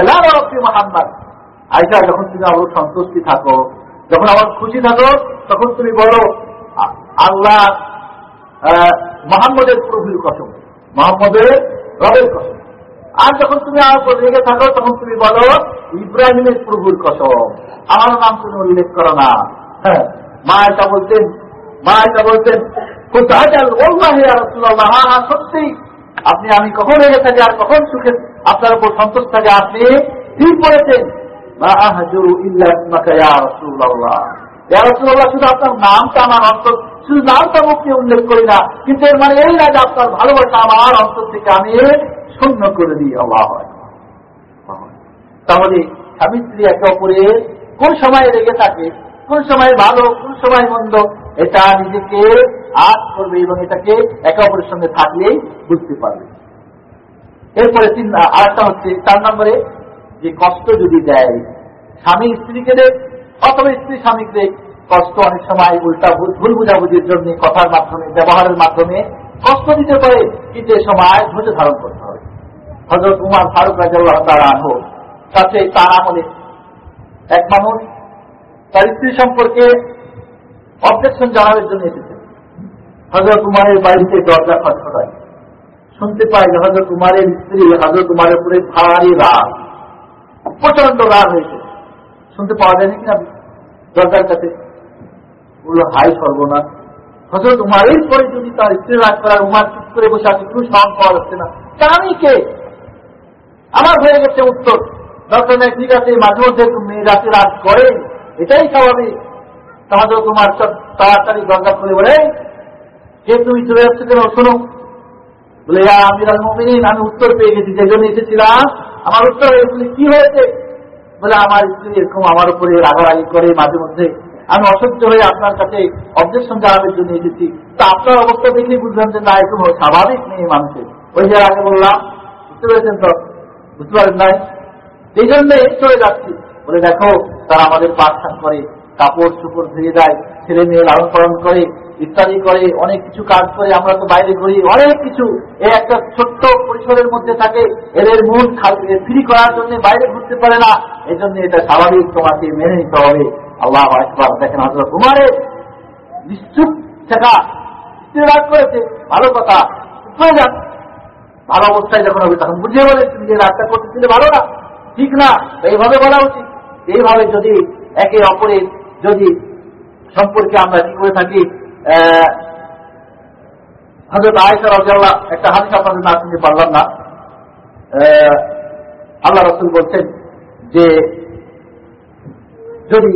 লা রাব্বি যখন তুমি আমার সন্তুষ্টি থাকো, যখন আমার খুশি থাকো, তখন তুমি বলো আল্লাহ মোহাম্মদের প্রভুর কসম, মোহাম্মদের রবের কসম। আর যখন তুমি আমার উপর রেগে থাকো, তখন তুমি বলো, ইব্রাহিমের প্রভুর কসম। আমার নাম তুমি উল্লেখ করো না। হ্যাঁ মা এটা বলতেন, মা এটা বলতেন সত্যি। আপনি, আমি কখন রেগে থাকি আর কখন সুখে আপনার উপর সন্তোষ থাকে? আপনি ঠিক মুখে উল্লেখ করি না, কিন্তু এর মানে এই না যে আপনার ভালোবাসা আমার অন্তর থেকে আমি শূন্য করে দিই হয় তাহলে স্বামী স্ত্রী একে অপরে কোন সময় রেগে থাকে, কোন সময় ভালো, কোন সময় মন্দ, এটা নিজেকে আজ করবে এবং এটাকে একে অপরের সঙ্গে থাকলেই বুঝতে পারবে। এরপরে তিন, আরেকটা হচ্ছে, চার নম্বরে যে কষ্ট যদি দেয়, স্বামী স্ত্রীকে দেখ অথবা স্ত্রী স্বামীকে কষ্ট অনেক সময় উল্টা ভুল বুঝাবুঝির জন্য কথার মাধ্যমে, ব্যবহারের মাধ্যমে কষ্ট দিতে পারে, কিন্তু এ সময় ধৈর্য ধারণ করতে হবে। হজরত উমার ফারুক রাজাল্লাহ তার আহ সাথে তার আমলে এক মানুষ তার স্ত্রী সম্পর্কে অবজেকশন জানানোর জন্য এসেছে। হজরত উমারের বাড়িতে দরজা খটখটায় শুনতে পাই যে হজরত কুমারের স্ত্রী হজরত কুমারের উপরে ভারী রাগ প্রচণ্ড রাগ হয়েছে। শুনতে পাওয়া যায়নি কিনা? দরকার কাছে বলল হাই সর্বনাশ হজরত উমারের পরে যদি তার স্ত্রী রাগ করার উমার চুপ করে বসে আছে, কোনো সাহস পাওয়া যাচ্ছে না। তা আমি কে? আমার হয়ে গেছে উত্তর। দরকার নেই ঠিক আছে, মাঝে মধ্যে রাতে রাত করে, এটাই স্বাভাবিক। তাহলে তোমার তাড়াতাড়ি দরকার করে বলে কে তুমি চলে যাচ্ছে কেন? শোনো। বলে আমি আলমিন আমি উত্তর পেয়ে গেছি যে জন্য এসেছিলাম। আমার উত্তর হয়েছিল কি হয়েছে? বলে, আমার স্ত্রী এরকম আমার উপরে রাগারাগি করে, মাঝে মধ্যে আমি অসহ্য হয়ে আপনার কাছে অবজেকশন জানানোর জন্য এসেছি। তা আপনার অবস্থা দেখলেই বুঝলাম যে না, এরকম স্বাভাবিক নেই মানুষের। ওই যে আগে বললাম, বুঝতে পেরেছেন তো? বুঝতে পারেন নাই? সেই জন্যে চলে যাচ্ছি। বলে, দেখো, তারা আমাদের পাঠশান করে, কাপড় চুপড় ধুয়ে দেয় ছেলে মেয়ে লালন পালন করে ইত্যাদি করে, অনেক কিছু কাজ করে, আমরা তো বাইরে ঘুরি, অনেক কিছু। এ একটা ছোট্ট পরিসরের মধ্যে থাকে এদের মন ফ্রি করার জন্য বাইরে ঘুরতে পারে না। এই জন্য এটা স্বাভাবিক, তোমাকে মেনে নিতে হবে। আল্লাহ একবার দেখেন হজরত কুমারের নিশ্চুপ থাকা করেছে। ভালো কথা। চলে ভালো অবস্থায় যখন হবে, তখন বুঝিয়ে বলে, তুমি যে রাগটা করতেছিলে ভালো না। ঠিক না, এইভাবে বলা উচিত। এইভাবে যদি একে অপরের যদি সম্পর্কে আমরা কি করে থাকি একটা হাদিস আপনাদের না শুনতে পারলাম না। আল্লাহ রসুল বলছেন যে, যদি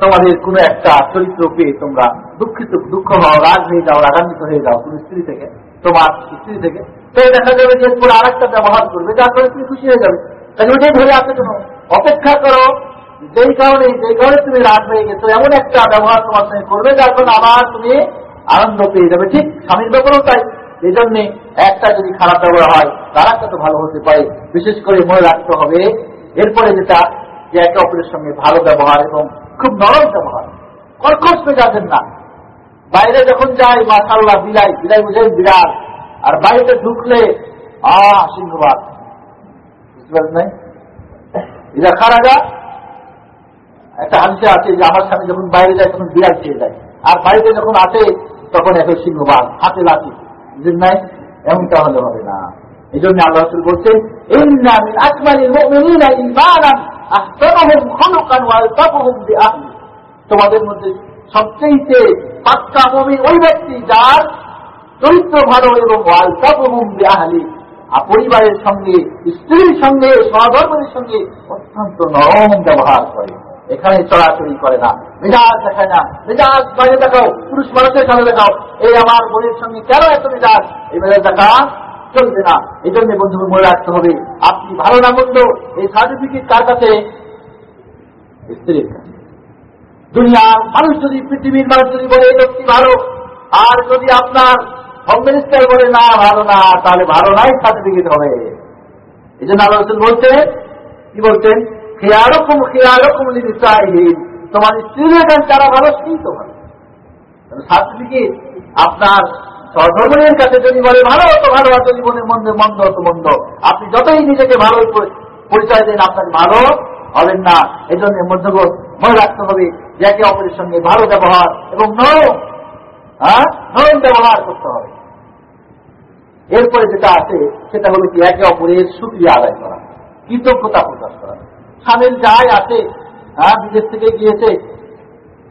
তোমাদের কোন একটা চরিত্র পেয়ে তোমরা দুঃখিত, দুঃখ হও রাগ হয়ে যাও রাগান্বিত হয়ে যাও তুমি স্ত্রী থেকে তোমার স্ত্রী থেকে। তো দেখা যাবে যে এরপরে আর একটা ব্যবহার করবে, যার ফলে তুমি খুশি হয়ে যাবে। তাহলে ওটাই ধরে আছে কেন অপেক্ষা করো, যেই কারণে যেই কারণে তুমি রাগ হয়ে গেছো, এমন একটা ব্যবহার তোমার সঙ্গে করবে, যার ফলে আবার তুমি আনন্দ পেয়ে যাবে। ঠিক, স্বামীর ব্যাপারেও তাই। এই জন্যে একটা যদি খারাপ ব্যবহার হয়, তার একটা তো ভালো হতে পারে। বিশেষ করে মনে রাখতে হবে, এরপরে যেটা, যে একে অপরের সঙ্গে ভালো ব্যবহার এবং খুব নরম ব্যবহার। কর্কশ মেজাজের না। বাইরে যখন যাই মাসাল্লাহ বিলাই বিলাই বুঝাই বিরাট আর বাড়িতে ঢুকলে আহ সিংহবাদ বুঝতে খারাগা একটা হাদিসে আছে যে, আমার স্বামী যখন বাইরে যায়, তখন বিড়াল খেয়ে যায়। আর বাড়িতে যখন আসে, তখন এত সিংহবাদ হাতে লাঠি। বুঝলেন নাই? এমনটা হলে হবে না। এই জন্য আল্লাহ বলছেন তোমাদের মধ্যে সবচেয়ে পাক্কা মমি ওই ব্যক্তি যার চরিত্র ভালো এবং আহলি পরিবারের সঙ্গে, স্ত্রীর সঙ্গে, সহধর্মের সঙ্গে অত্যন্ত নরম ব্যবহার করে। এখানে চড়াচড়ি করে না। মেজাজ দেখায় না। মেজাজ বাইরে দেখাও। পুরুষ মানুষের সামনে দেখাও। এই আমার বোনের সঙ্গে কেন এত মেজাজ? এই মেজাজ দেখা চলবে না। এই জন্য বন্ধু, মনে রাখতে হবে, আপনি ভালো না মন্দ, এই সার্টিফিকেট কার কাছে? স্ত্রীর কাছে। দুনিয়ার মানুষ যদি পৃথিবীর মানুষ যদি বলে লোকটি ভালো। আর যদি আপনার হোম মিনিস্টার বলে, না, ভালো না, তাহলে ভালো নাই সার্টিফিকেট হবে। এই জন্য আল্লাহ বলছেন, কি বলছেন? খেয়ালকম খেয়ালকম লিসাইহীন তোমার স্ত্রীর গান যারা ভালো, সেই তো ভালো। সার্টিফিকেট আপনার সহধর্মের কাছে যদি বলে, ভালো, তো ভালো। আর যদি মনে মন্দ মন্দ, তো মন্দ। আপনি যতই নিজেকে ভালো পরিচয় দেন, আপনার ভালো হবেন না। এই জন্য মধ্যগত মনে রাখতে হবে যে একে অপরের সঙ্গে ভালো ব্যবহার এবং নরম হ্যাঁ? নরম ব্যবহার করতে হবে। এরপরে যেটা আছে, সেটা হলো কি একে অপরের সুক্রিয়া আদায় করা, কৃতজ্ঞতা প্রকাশ করা। স্বামীর যাই আছে হ্যাঁ বিদেশ থেকে গিয়েছে,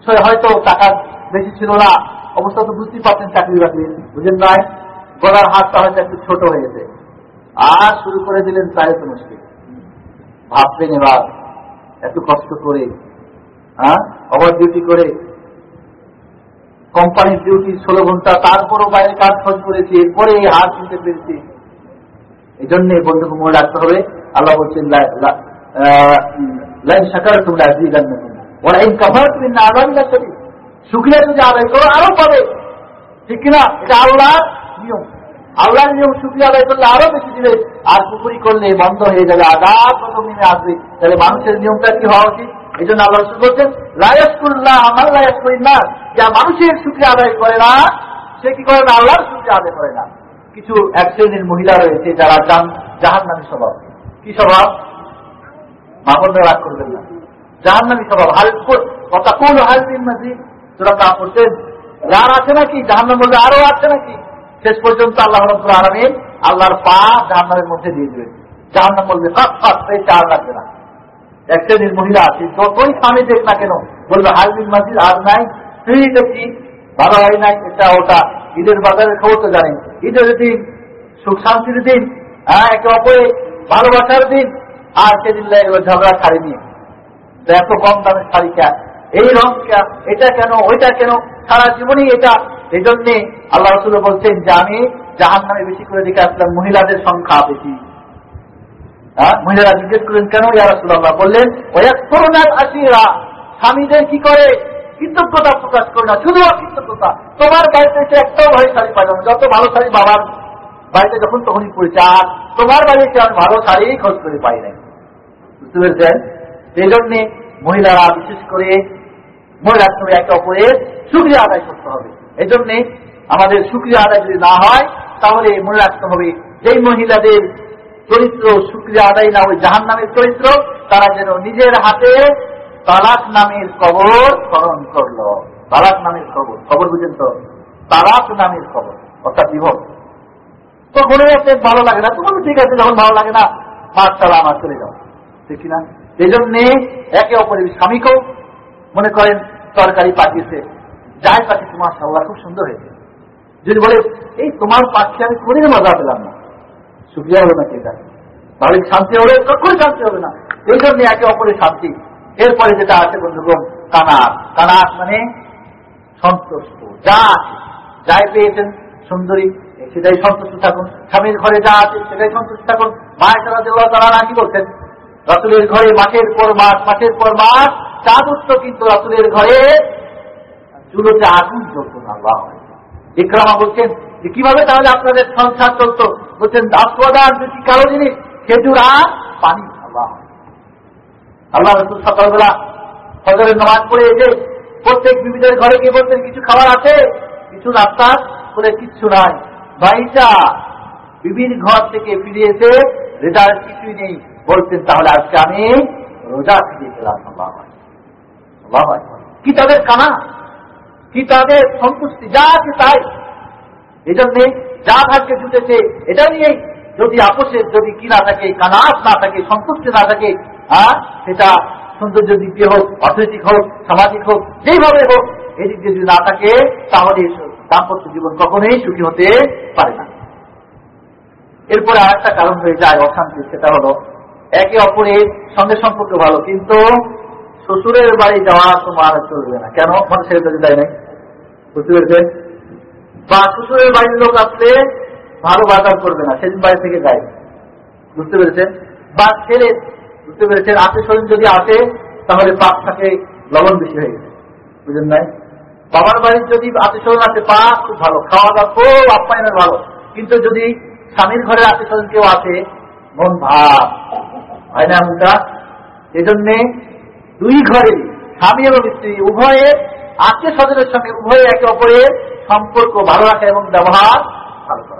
সে হয়তো টাকা বেশি ছিল না অবস্থা তো বুঝতেই পারছেন চাকরি বাকরি, বুঝেন নাই? গলার হাতটা হয়তো একটু ছোট হয়ে গেছে। আর শুরু করে দিলেন তাই তো মুশকিল। ভাববেন এবার, এত কষ্ট করে হ্যাঁ? ওভার ডিউটি করে কোম্পানির ডিউটি ষোলো ঘণ্টা, তারপরও বাইরে কাজ খোঁজ করেছি এরপরে এই হাত নিতে পেরেছি। এই জন্যে বন্ধুকে মনে রাখতে হবে। আল্লাহ বলছেন লাইন সাকার তোমরা আজিজ ওরা এই কভার তুমি না আদান করি শুক্রিয়া যদি আদায় করো, আরও পাবে। ঠিক কিনা? এটা আল্লাহর নিয়ম। আল্লাহর নিয়ম শুক্রিয়া আদায় করলে আরও বেশি দিবে। আর পুকুরি করলে বন্ধ হয়ে যাবে আদাব প্রথম নেমে আসবে। তাহলে মানুষের নিয়মটা কি হওয়া উচিত? এই জন্য আল্লাহ রসুল বলছেন লায়াসকুল্লাহ আমার লায়াসকুল না যা মানুষের সুক্রিয়া আদায় করে না, সে কি করে না? আল্লাহর সুক্রিয়া আদায় করে না। কিছু এক শ্রেণির মহিলা রয়েছে যারা জাহান নামী স্বভাব। কি স্বভাব? মামলা রাগ করবেন না। জাহান নামী স্বভাব কথা কোন হাল দিন মাঝি তোরা তা করছেন যার আছে নাকি? জাহান্ন বলবে আরও আছে নাকি? শেষ পর্যন্ত আল্লাহ রব্বুল আলমিন আল্লাহর পা জাহান্নামের মধ্যে দিয়ে দেবেন। জাহান্নাম বলবে সব সব এই চার লাগবে না এক শ্রেণির মহিলা আছে, যতই স্বামী দেখ না কেন, বলবে হাজবিন মাসিদ আর নাই তুই দেখি ভালো হয় নাই, এটা ওটা, ঈদের বাজারের খবর তো জানেন। ঈদের দিন, সুখ শান্তির দিন হ্যাঁ একে অপরে ভালোবাসার দিন, আর সেদিন ঝগড়া তো এত কম দামের শাড়ি কেন এই রং কেন এটা কেন, ওইটা কেন? সারা জীবনই এটা। এই জন্যে আল্লাহ রসুল বলছেন যে, আমি জাহান নামে বেশি করে দেখে আসলাম মহিলাদের সংখ্যা বেশি। মহিলারা জিজ্ঞেস করেন কেন ইয়ারসুল্লাহ বললেন ওয়া করোনার আসিরা স্বামীদের কি করে? কৃতজ্ঞতা প্রকাশ করে না, শুধু অকৃতজ্ঞতা। তোমার বাড়িতে এসে একটাও ভারী শাড়ি পাই যত ভালো শাড়ি বাবার বাড়িতে যখন তখনই পড়েছে, আর তোমার বাড়িতে আমি ভালো শাড়ি খোঁজ করে পাই নাই। বুঝতে পেরেছেন? সেই জন্যে মহিলারা, বিশেষ করে রাখতে হবে একে অপরের সুক্রিয়া আদায় করতে হবে। এই জন্যে আমাদের সুক্রিয়া আদায় যদি না হয়, তাহলে মনে রাখতে হবে, যেই মহিলাদের চরিত্র সুক্রিয়া আদায় না ওই জাহান নামের চরিত্র, তারা যেন নিজের হাতে তালাক নামের কবর স্মরণ করল। তালাক নামের খবর খবর বুঝেন তো? তালাক নামের খবর, অর্থাৎ বিভব। তো মনে হচ্ছে ভালো লাগে না তোমার ঠিক আছে, যখন ভালো লাগে না মাছ চালা আমার চলে যাও। ঠিক না এই জন্যে একে অপরের স্বামীকেও মনে করেন তরকারি পাঠিয়েছে। যাই পাখি তোমার মাসাল্লাহ খুব সুন্দর হয়েছে। যদি বলে, এই তোমার পাখি, আমি করে মজা পেলাম না। সুক্রিয়া হবে না এটা? তাহলে শান্তি হবে কখনই শান্তি হবে না। এই জন্য একে অপরের শান্তি। এরপরে যেটা আছে, বন্ধুগণ কানাত কানাত মানে সন্তুষ্ট। যা আছে, যাই পেয়েছেন, সুন্দরী, সেটাই সন্তুষ্ট থাকুন। স্বামীর ঘরে যা আছে, সেটাই সন্তুষ্ট থাকুন। মায়ের তারা দেওয়া তারা না কি বলছেন? রসুলের ঘরে মাঠের পর মাস মাঠের পর মাস চাঁদ উঠত কিন্তু রসুলের ঘরে চুলোতে আগুন জ্বলত না। ইকরামা বলছেন যে কীভাবে তাহলে আপনাদের সংসার চলতো? বলছেন দাসদার বেশি কালো জিনিস খেজুর আর পানি আল্লাহ রসুল সকালবেলা ফজরের নামাজ পড়ে এসে প্রত্যেক বিবিদের ঘরে গিয়ে বলতেন কিছু খাবার আছে? কিছু নাস্তা করে কিচ্ছু নাই। ভাইটা বিবির ঘর থেকে ফিরে এসে রেজাল্ট কিছুই নেই। বলতেন তাহলে আজকে আমি রোজা ফিরে গেলাম বাবা কি তাদের কানা? কি তাদের সন্তুষ্টি? যা আছে তাই। এই জন্যে যা ভাগ্যে জুটেছে, এটা নিয়েই যদি আপোষের যদি কি না থাকে কানাস না থাকে, সন্তুষ্টি না থাকে হ্যাঁ সেটা সৌন্দর্য দিক দিয়ে হোক, অর্থনৈতিক হোক, সামাজিক হোক, যেইভাবে হোক, এদিক দিয়ে যদি না থাকে, তাহলে দাম্পত্য জীবন কখনোই সুখী হতে পারে না। এরপরে আর একটা কারণ হয়ে যায় অশান্তি সেটা হলো একে অপরের সঙ্গে সম্পর্ক ভালো, কিন্তু শ্বশুরের বাড়ি যাওয়া তোমার চলবে না। কেন? মানে ছেড়ে তো দেয় নাই। পেরেছেন? বা শ্বশুরের বাড়ির লোক আসলে ভালো বাজার করবে না, সেদিন বাড়ি থেকে যায়। বুঝতে পেরেছেন? বা ছেলে, বুঝতে পেরেছেন? আত্মীয় স্বজন যদি আসে, তাহলে পাপ থাকে লবণ বেশি হয়ে গেছে। বুঝলেন নাই? বাবার বাড়ির যদি আত্মীয় স্বজন পা খুব ভালো খাওয়া দাওয়া খুব আপ্যায়নের ভালো। কিন্তু যদি স্বামীর ঘরে আত্মীয় স্বজন কেউ আছে মন ভাব। হয় না এমনটা? এজন্যে দুই ঘরে, স্বামী এবং স্ত্রী, উভয়ে আত্মীয় স্বজনের সঙ্গে উভয়ে একে অপরের সম্পর্ক ভালো রাখা এবং ব্যবহার ভালো করা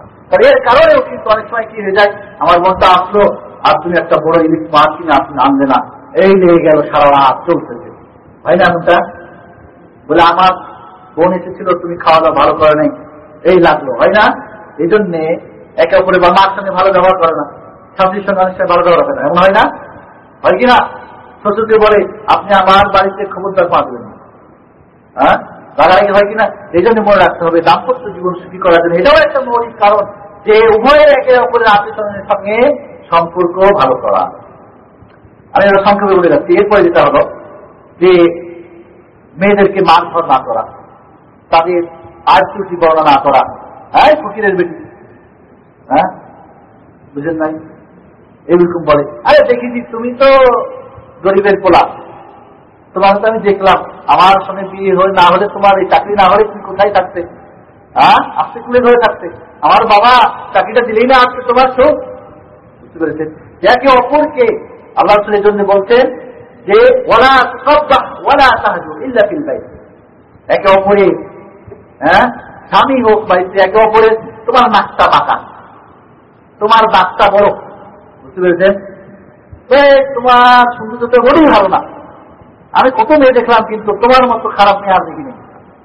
এর কারণেও কিন্তু অনেক সময় কি হয়ে যায়, আমার মনটা আসলো, আর তুমি একটা বড় ইলিশ মাছ কিনে আপনি আনলে না? এই লেগে গেল সারা রাত চলতেছে। হয় না এমনটা বলে, আমার বোন এসেছিল, তুমি খাওয়া দাওয়া ভালো করে নাই। এই লাগল। হয় না এই জন্যে একে অপরে বা মার সঙ্গে ভালো ব্যবহার করে না। স্বামীর সঙ্গে অনেক ভালো ব্যবহার করে না। এমন হয় না? হয় কি না? শ্বশুরকে বলে, আপনি আমার বাড়িতে খবরদার পাবেন না হ্যাঁ রাগারাগি হয় কিনা, এই জন্য মনে রাখতে হবে, দাম্পত্য জীবন সুখী করার জন্য। এটাও একটা মৌলিক কারণ যে উভয়ের একে অপরের আত্মীয় সঙ্গে সম্পর্ক ভালো করা। আমি এটা সংক্ষেপে বলে যাচ্ছি, এরপরে যেটা হলো যে মেয়েদেরকে মারধর না করা, তাদের আর ত্রুটি বর্ণনা না করা। হ্যাঁ ফকিরের বেটি। হ্যাঁ বুঝেন নাই? এরকম বলে। আরে দেখেছি, তুমি তো গরিবের পোলা। তোমার তো আমি দেখলাম, আমার সঙ্গে বিয়ে হয়ে না হলে তোমার এই চাকরি না হলে তুমি কোথায় থাকতে? হ্যাঁ? আস্তে কুলে ধরে থাকতে। আমার বাবা চাকরিটা দিলেই না আজকে তোমার শোক বুঝতে পেরেছেন? একে অপরকে আল্লাহ রসুলের জন্য বলছেন যে ওলা সব ওলা সাহায্য ইল্লা ভাই একে অপরে হ্যাঁ? স্বামী হোক বাড়িতে, একে অপরের তোমার নাকটা বাঁকা তোমার দাঁতটা বড়। বুঝতে পেরেছেন? তোমার সৌন্দর্য বলেই ভালো না। আমি কত মেয়ে দেখলাম, কিন্তু তোমার মতো খারাপ মেয়ে আর দেখিনি।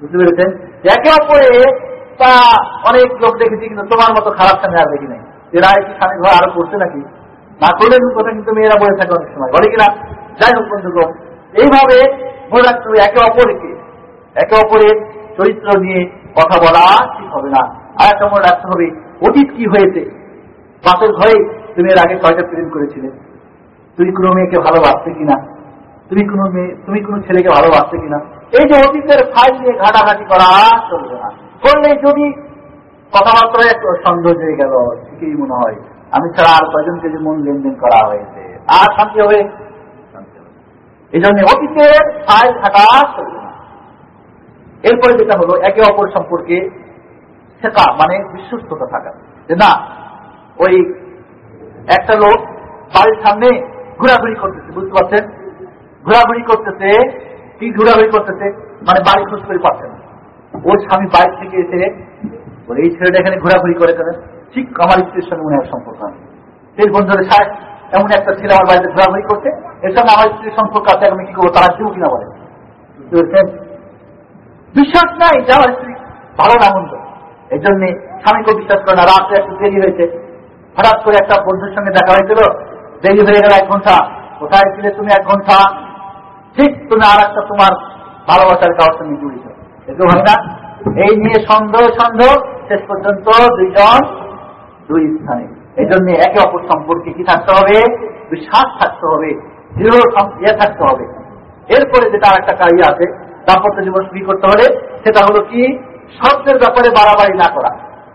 বুঝতে পেরেছেন? একে অপরে তা অনেক লোক দেখেছি, কিন্তু তোমার মতো খারাপ মেয়ে আর দেখি নাই এরা কি স্বামী ঘর আরও করছে নাকি? না করলে কথা কিন্তু মেয়েরা বলে থাকে অনেক সময়। বলে কিনা? যাই হোক বন্ধুগণ, এইভাবে মনে রাখতে হবে একে অপরকে। একে অপরের চরিত্র নিয়ে কথা বলা ঠিক হবে না। আর একটা মনে রাখতে হবে, অতীত কি হয়েছে? বাসের ঘরে তুমি এর আগে কয়টা প্রেম করেছিলে? তুমি কোনো মেয়েকে ভালোবাসতে কিনা? তুমি কোনো মেয়ে, তুমি কোনো ছেলেকে ভালোবাসতে কিনা? এই যে অতীতের ফাইল নিয়ে ঘাটাঘাটি করা চলবে না। করলে যদি কথাবার্তায় একটু সন্দেহ হয়ে গেল, ঠিকই মনে হয়। আমি ছাড়া আর কয়জনকে যে মন লেনদেন করা হয়েছে? আর শান্তি হবে? এই জন্য অতীতের ফাইল থাকা চলবে না। এরপরে যেটা হলো, একে অপর সম্পর্কে শেখা মানে বিশ্বস্ততা থাকা। যে না, ওই একটা লোক বাড়ির সামনে ঘোরাঘুরি করতেছে, বুঝতে পারছেন? ঘোরাঘুরি করতেছে, কি ঘোরাঘুরি করতেছে মানে বাড়ি খোঁজ করে পাচ্ছে না। ওর স্বামী বাইরে থেকে এসে বলে, এই ছেলেটা এখানে ঘোরাঘুরি করে কেন? ঠিক, আমার স্ত্রীর সঙ্গে মনে হয় সম্পর্ক আছে। সেই বন্ধুরা সাহেব এমন একটা ছেলে আমার বাড়িতে ঘোরাঘুরি করছে, এর সঙ্গে আমার স্ত্রীর সম্পর্ক আছে, আমি কি করব, তারা কেউ কিনা বলে? বিশ্বাস নাই যে আমার স্ত্রী ভালো না মন্দ। এই জন্যে স্বামীকে বিশ্বাস করে না রাত্রে একটু দেরি হয়েছে। হঠাৎ করে একটা বন্ধুর সঙ্গে দেখা হয়েছিল, দেরি হয়ে গেল এক ঘণ্টা। কোথায় ছিলে তুমি এক ঘণ্টা? ঠিক তুমি আর একটা তোমার ভালোবাসার কারোর সঙ্গে জড়িত। এগুলো হয় না এই নিয়ে সন্দেহ সন্দেহ, শেষ পর্যন্ত দুইজন দুই স্থানে। এই জন্য একে অপর সম্পর্কে কি থাকতে হবে? বিশ্বাস থাকতে হবে, দৃঢ় ইয়ে থাকতে হবে। এরপরে যেটা আর একটা কাজ আছে, দাম্পত্য জীবন শুরু করতে হলে সেটা হলো কি? শর্তের ব্যাপারে বাড়াবাড়ি না করা।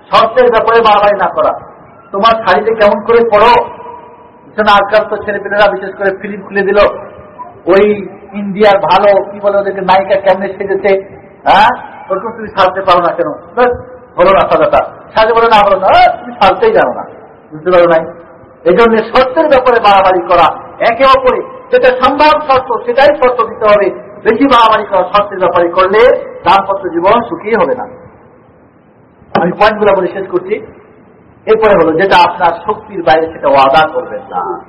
শর্তের ব্যাপারে বাড়াবাড়ি না করা। তোমার শাড়িতে কেমন করে পড়ো আজকাল তো ছেলেপেলেরা বিশেষ করে ফিল্ম খুলে দিল। ওই ইন্ডিয়ার ভালো, কি বলে ওদেরকে, নায়িকা কেমনে সেজেছে হ্যাঁ? ওরকম তুমি সাজতে পারো না কেন? হলো না সাজাটা। সাজে বলে না, হলো না। তুমি সাজতেই জানো না। বুঝতে পারো নাই? এই জন্য শর্তের ব্যাপারে বাড়াবাড়ি করা, একে অপরে যেটা সম্ভব শর্ত, সেটাই শর্ত দিতে হবে। বেশি বাড়াবাড়ি করা শর্তের ব্যাপারে করলে দাম্পত্য জীবন সুখী হবে না। আমি পয়েন্টগুলো বলে শেষ করছি। এরপরে হলো, যেটা আপনার শক্তির বাইরে সেটা ওয়াদা করবেন না।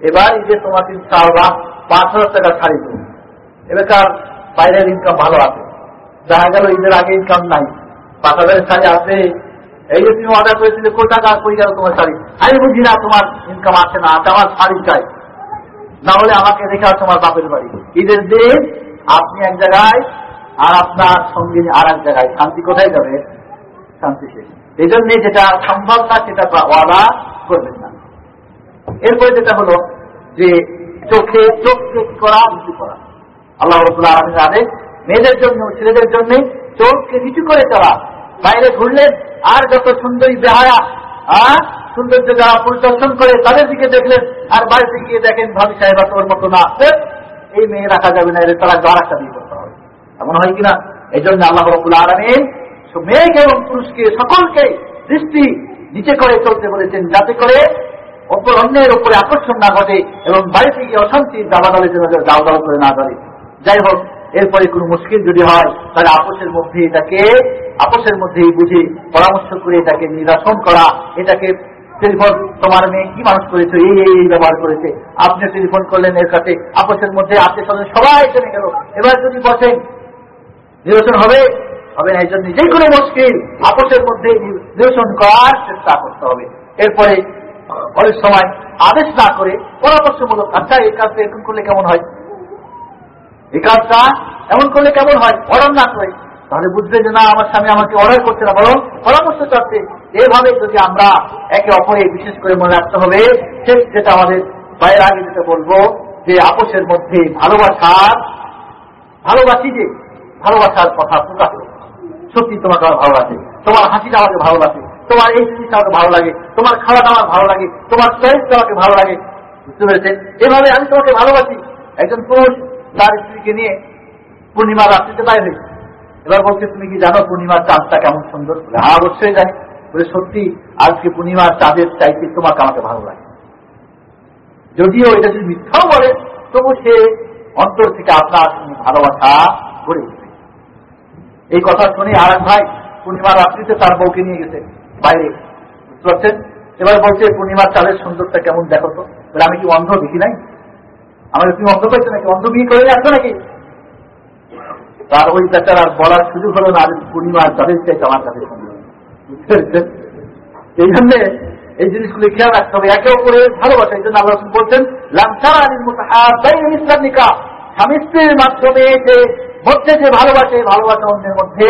এবার এই যে তোমাকে সালবা পাঁচ হাজার টাকা ছাড়ি তুমি। এবার বাইরের ইনকাম ভালো আছে। দেখা গেল ঈদের আগে ইনকাম নাই। পাঁচ হাজারের শাড়ি আছে। এই যে তুমি অর্ডার করেছিলে কোন টাকা, কই গেল তোমার শাড়ি আমি বুঝি না তোমার ইনকাম আছে না আছে, আমার শাড়ি চাই। না হলে আমাকে রেখে তোমার বাপের বাড়ি। ঈদের দিন আপনি এক জায়গায় আর আপনার সঙ্গিনী আর এক জায়গায়। শান্তি কোথায় যাবে? শান্তি শেষ। এই জন্য যেটা সম্ভব না, সেটা ওয়াদা করবেন না। এরপরে যেটা হলো যে চোখে চোখকে কি করা নিচু করা। আল্লাহ রবুল্লাহ মেয়েদের জন্য ছেলেদের জন্য চোখকে নিচু করে চলা। বাইরে ঘুরলেন আর যত সুন্দরী বেহায়া আর সৌন্দর্য যারা পরিদর্শন করে তাদের দিকে দেখলেন আর বাড়িতে গিয়ে দেখেন ভাবি সাহেবা তোর মতো না। ধ্যাৎ, এই মেয়ে রাখা যাবে না এর তারা একটা বিয়ে করতে হবে। এমন হয় কিনা? এই জন্য আল্লাহ রবুল্লাহ আলমিন মেয়েকে এবং পুরুষকে সকলকে দৃষ্টি নিচে করে চলতে বলেছেন যাতে করে অপর অন্যের উপরে আকর্ষণ না ঘটে এবং বাড়িতে গিয়ে অশান্তির দাও দাও করে না ধরে। যাই হোক, এরপরে কোনো মুশকিল যদি হয়, তাহলে আপোষের মধ্যে এটাকে, আপোষের মধ্যেই বুঝে পরামর্শ করে এটাকে নিরাসন করা, এটাকে টেলিফোন, তোমার মেয়ে কি মানুষ করেছে, এই এই ব্যবহার করেছে। আপনি টেলিফোন করলেন এর কাছে আপোষের মধ্যে আত্মীয় স্বজন সবাই জেনে গেল। এবার যদি বসেন নিরসন হবে? হবে না, এই জন্য যে কোনো মুশকিল, আপোষের মধ্যে নিরসন করার চেষ্টা করতে হবে। এরপরে অনেক সময় আদেশ না করে পরামর্শমূলক আচ্ছা এই কাজটা এরকম করলে কেমন হয়? এই কাজটা এমন করলে কেমন হয়? অর্ডার না করে। তাহলে বুঝবে যে না, আমার স্বামী আমাকে অর্ডার করছে না। বরং পরামর্শ চাচ্ছে, এভাবে যদি আমরা একে অপরে বিশেষ করে মনে রাখতে হবে শেষ যেটা আমাদের বাইরে আগে যেটা বলব, যে আপোষের মধ্যে ভালোবাসার ভালোবাসি যে, ভালোবাসার কথা প্রকাশ সত্যি তোমাকে আমার ভালো লাগে, তোমার হাসিটা আমাকে ভালো লাগে। তোমার এই জিনিসটা আমাকে ভালো লাগে তোমার খাওয়াটা আমার ভালো লাগে তোমার চয়েসটা আমাকে ভালো লাগে। বুঝতে পেরেছেন? এভাবে আমি তোমাকে ভালোবাসি। একজন পুরুষ তার স্ত্রীকে নিয়ে পূর্ণিমা রাত্রিতে বাইরে এবার বলছে তুমি কি জানো পূর্ণিমার চাঁদটা কেমন সুন্দর? বলে, হ্যাঁ অবশ্যই জানি। বলে সত্যি আজকে পূর্ণিমার চাঁদের চাইতে তোমাকে আমাকে ভালো লাগে। যদিও এটা যদি মিথ্যাও বলে তবু সে অন্তর থেকে আপনার ভালোবাসা উঠবে। এই কথা শুনে আর ভাই পূর্ণিমার রাত্রিতে তার বউকে নিয়ে গেছে। বাইরে বুঝতে এবার বলছে, পূর্ণিমার চালের সুন্দরটা কেমন দেখো তো? আমি কি অন্ধ দেখি নাই? আমাকে তুমি অন্ধ করছ নাকি? অন্ধ বিয়ে করে আসছো নাকি? তার ওই বেচার আর বলার সুযোগ হলো না পূর্ণিমার চালের চাইতে আমার কাছে এই জন্যে এই জিনিসগুলি খেয়াল রাখতে হবে। একে অপরের ভালোবাসা, এই জন্য আল্লাহ বলছেন নিকা স্বামী স্ত্রীর মাধ্যমে যে মধ্যে যে ভালোবাসে, ভালোবাসা অন্যের মধ্যে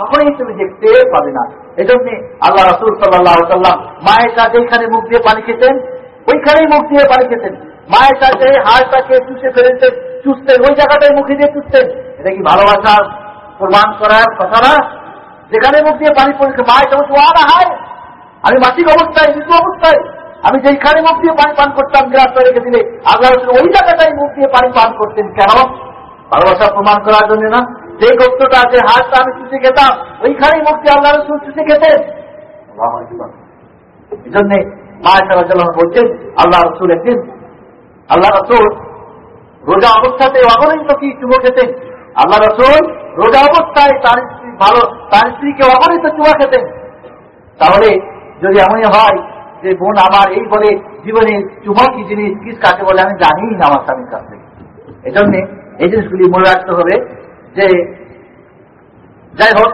কখনোই তুমি দেখতে পাবে না। এই জন্য আল্লাহ রাসুল সাল্লাহ সাল্লাম মায়ের কাছে এখানে মুখ দিয়ে পানি খেতেন, ওইখানেই মুখ দিয়ে পানি খেতেন। মায়ের কাছে হাড়টাকে চুষে ফেলতেন চুষতেন, ওই জায়গাটায় মুখে দিয়ে চুষতেন। এটা কি ভালোবাসার প্রমাণ করার কথা না? যেখানে মুখ দিয়ে পানি পড়েছে মায়ের যেমন ওয়ারা হয়, আমি মাসিক অবস্থায় মৃত্যু অবস্থায়, আমি যেখানে মুখ দিয়ে পানি পান করতাম, গ্রাস রেখে দিলে আল্লাহ ওই জায়গাটায় মুখ দিয়ে পানি পান করতেন কেন? ভালোবাসা প্রমাণ করার জন্য না? যে গোস্তটা যে হাতটা আমি চুষে খেতাম, ওইখানেই দিয়ে আল্লাহ রসুল চুষে খেতেন। এই জন্যে মায়ের বলছেন, আল্লাহ রসুল একদিন, আল্লাহ রসুল রোজা অবস্থাতে অগণিত কি চুমো খেতেন। আল্লাহ রসুল রোজা অবস্থায় তার স্ত্রী ভালো, তার স্ত্রীকে অগণিত চুমা খেতেন। তাহলে যদি এমনই হয় যে বোন আমার এই বলে জীবনে চুমা কি জিনিস, কিস কাকে বলে আমি জানি না আমার স্বামীর কাছ। থেকে এই জন্যে এই জিনিসগুলি মনে রাখতে হবে। যে যাই হোক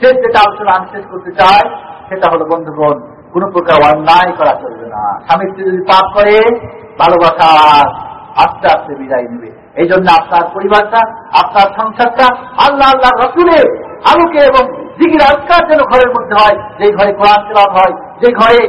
শেষ যেটা আলোচনা আমি শেষ করতে চাই, সেটা হলো, বন্ধুগণ, কোন প্রকার অন্যায় করা চলবে না। স্বামী স্ত্রী যদি পাপ করে, ভালোবাসা আস্তে আস্তে বিদায় নেবে। এই জন্য আপনার পরিবারটা, আপনার সংসারটা আল্লাহ আল্লাহ রসুলের আলোকে এবং দিঘির আজকার যেন ঘরের মধ্যে হয়। যে ঘরে কোরআন তেলাপ হয় যে ঘরে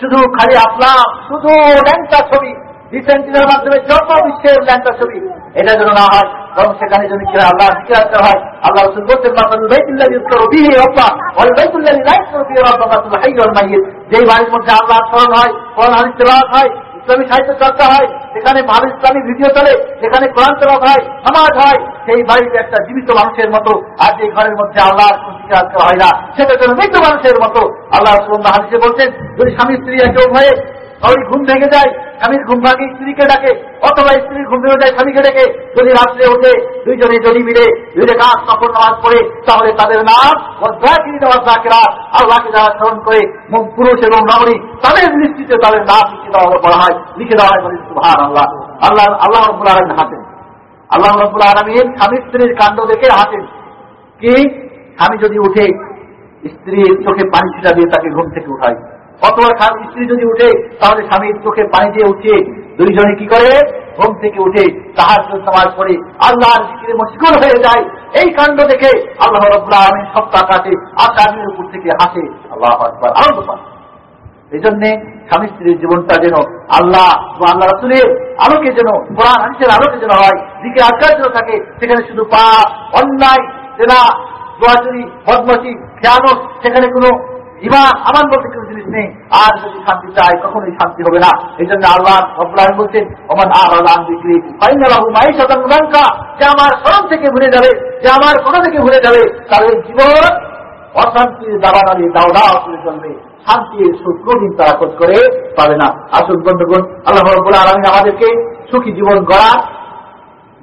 শুধু খালি আপনার শুধু ল্যাংটা ছবি রিসেন্টিনের মাধ্যমে যত বিশ্বের ল্যাংটা ছবি, এটা যেন না হয় বরং সেখানে যদি কিনা আল্লাহ জিজ্ঞাসা হয়, আল্লাহ রসুল বলছেন বাইতুল্লাহ ইউজ করো বিহি রব্বা ওই বাইতুল্লাহ লাইক করো বিহি রব্বা মাতুল হাইয়ুল মাইয়িত। যেই বাড়ির মধ্যে আল্লাহ স্মরণ হয়, কোরআন, হাদিস তেলাওয়াত হয়, ইসলামী সাহিত্য চর্চা হয়, সেখানে ভালো ইসলামী ভিডিও চলে, সেখানে কোরআন তেলাওয়াত হয় সমাজ হয়, সেই বাড়িতে একটা জীবিত মানুষের মতো আর যে ঘরের মধ্যে আল্লাহ জিজ্ঞাসা হয় না সেটা যেন মৃত মানুষের মতো। আল্লাহ রসুল্লাহ হাদিসে বলছেন যদি স্বামী স্ত্রী একে উভয়ে ওই ঘুম ভেঙে যায় স্বামীর ঘুম ভাগে স্ত্রীকে ডাকে, অথবা স্ত্রীর ঘুম ভেঙে যায় স্বামীকে ডেকে, যদি রাত্রে ওঠে, দুইজনে যদি মিলে দুই কাজ, কাপড় নামাজ পড়ে তাহলে তাদের নাম ওয়াজাকিরা আল্লাহকে যারা স্মরণ করে পুরুষ এবং রমণী তাদের দৃষ্টিতে তাদের নাম লিখে দেওয়া বলা হয়, লিখে দেওয়া হয় বলে সুহান আল্লাহ আল্লাহ আল্লাহ রব্বুল আলম হাতেন। আল্লাহ রব্বুল আলমীর স্বামী স্ত্রীর কাণ্ড দেখে হাতেন। কি? স্বামী যদি উঠে, স্ত্রীর চোখে পানি ছিটা দিয়ে তাকে ঘুম থেকে উঠায়। অথবা স্ত্রী যদি উঠে, তাহলে স্বামীর চোখে পানি দিয়ে উঠিয়ে দুইজনে কি করে? ঘুম থেকে উঠে তাহার নামাজ পড়ে আল্লাহর জিকিরে মশগুল হয়ে যায়। এই কাণ্ড দেখে আল্লাহ রব্লা আমি সপ্তাহ কাটে আসামির উপর থেকে হাসে আল্লাহ আনন্দ পান। এই জন্যে স্বামী স্ত্রীর জীবনটা যেন আল্লাহ আল্লাহ রাসুলের আলোকে যেন, কোরআন হাদিসের আলোকে যেন হয়, দিকে আজকাল যেন থাকে, সেখানে শুধু পা অন্যায়, জেনা দোয়াচুরি বদমাসি খেয়ানো সেখানে কোনো ইমান আমান বলতে কোনো জিনিস নেই। আর যদি শান্তি চাই, কখনোই শান্তি হবে না। এই জন্য আল্লাহ রব্লাহ বলছেন, ওমান আর আল্লাহ বিক্রি ফাইনালাহু মাই শতাঙ্কা যে আমার স্মরণ থেকে ভুলে যাবে, যে আমার কোনো থেকে ভুলে যাবে তাদের জীবন অশান্তির দাবানারি দাও দাও করে চলবে। শান্তির সুখ দিন তারা খোঁজ করে পাবে না। আসুন বন্ধুগণ, আল্লাহ রব্বুল আলমিন আমাদেরকে সুখী জীবন গড়া,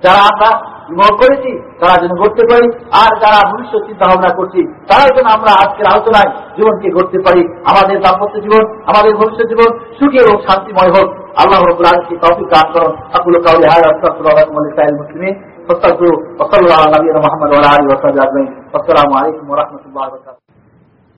যারা আমরা বিবাহ করেছি তারা যেন করতে পারি আর যারা ভবিষ্যৎ চিন্তা ভাবনা করছি তারা যেন আমরা আজকের আলোচনায় জীবনকে করতে পারি আমাদের দাম্পত্য জীবন আমাদের ভবিষ্যৎ জীবন সুখী এবং শান্তিময় হোক আল্লাহ রবুল আলমী তফিক কাজ করুন আকুল কাউলি হায় আসাল মুসলিম فاستغفروا وصلى الله على نبينا محمد وعلى اله وصحبه اجمعين والسلام عليكم ورحمه الله وبركاته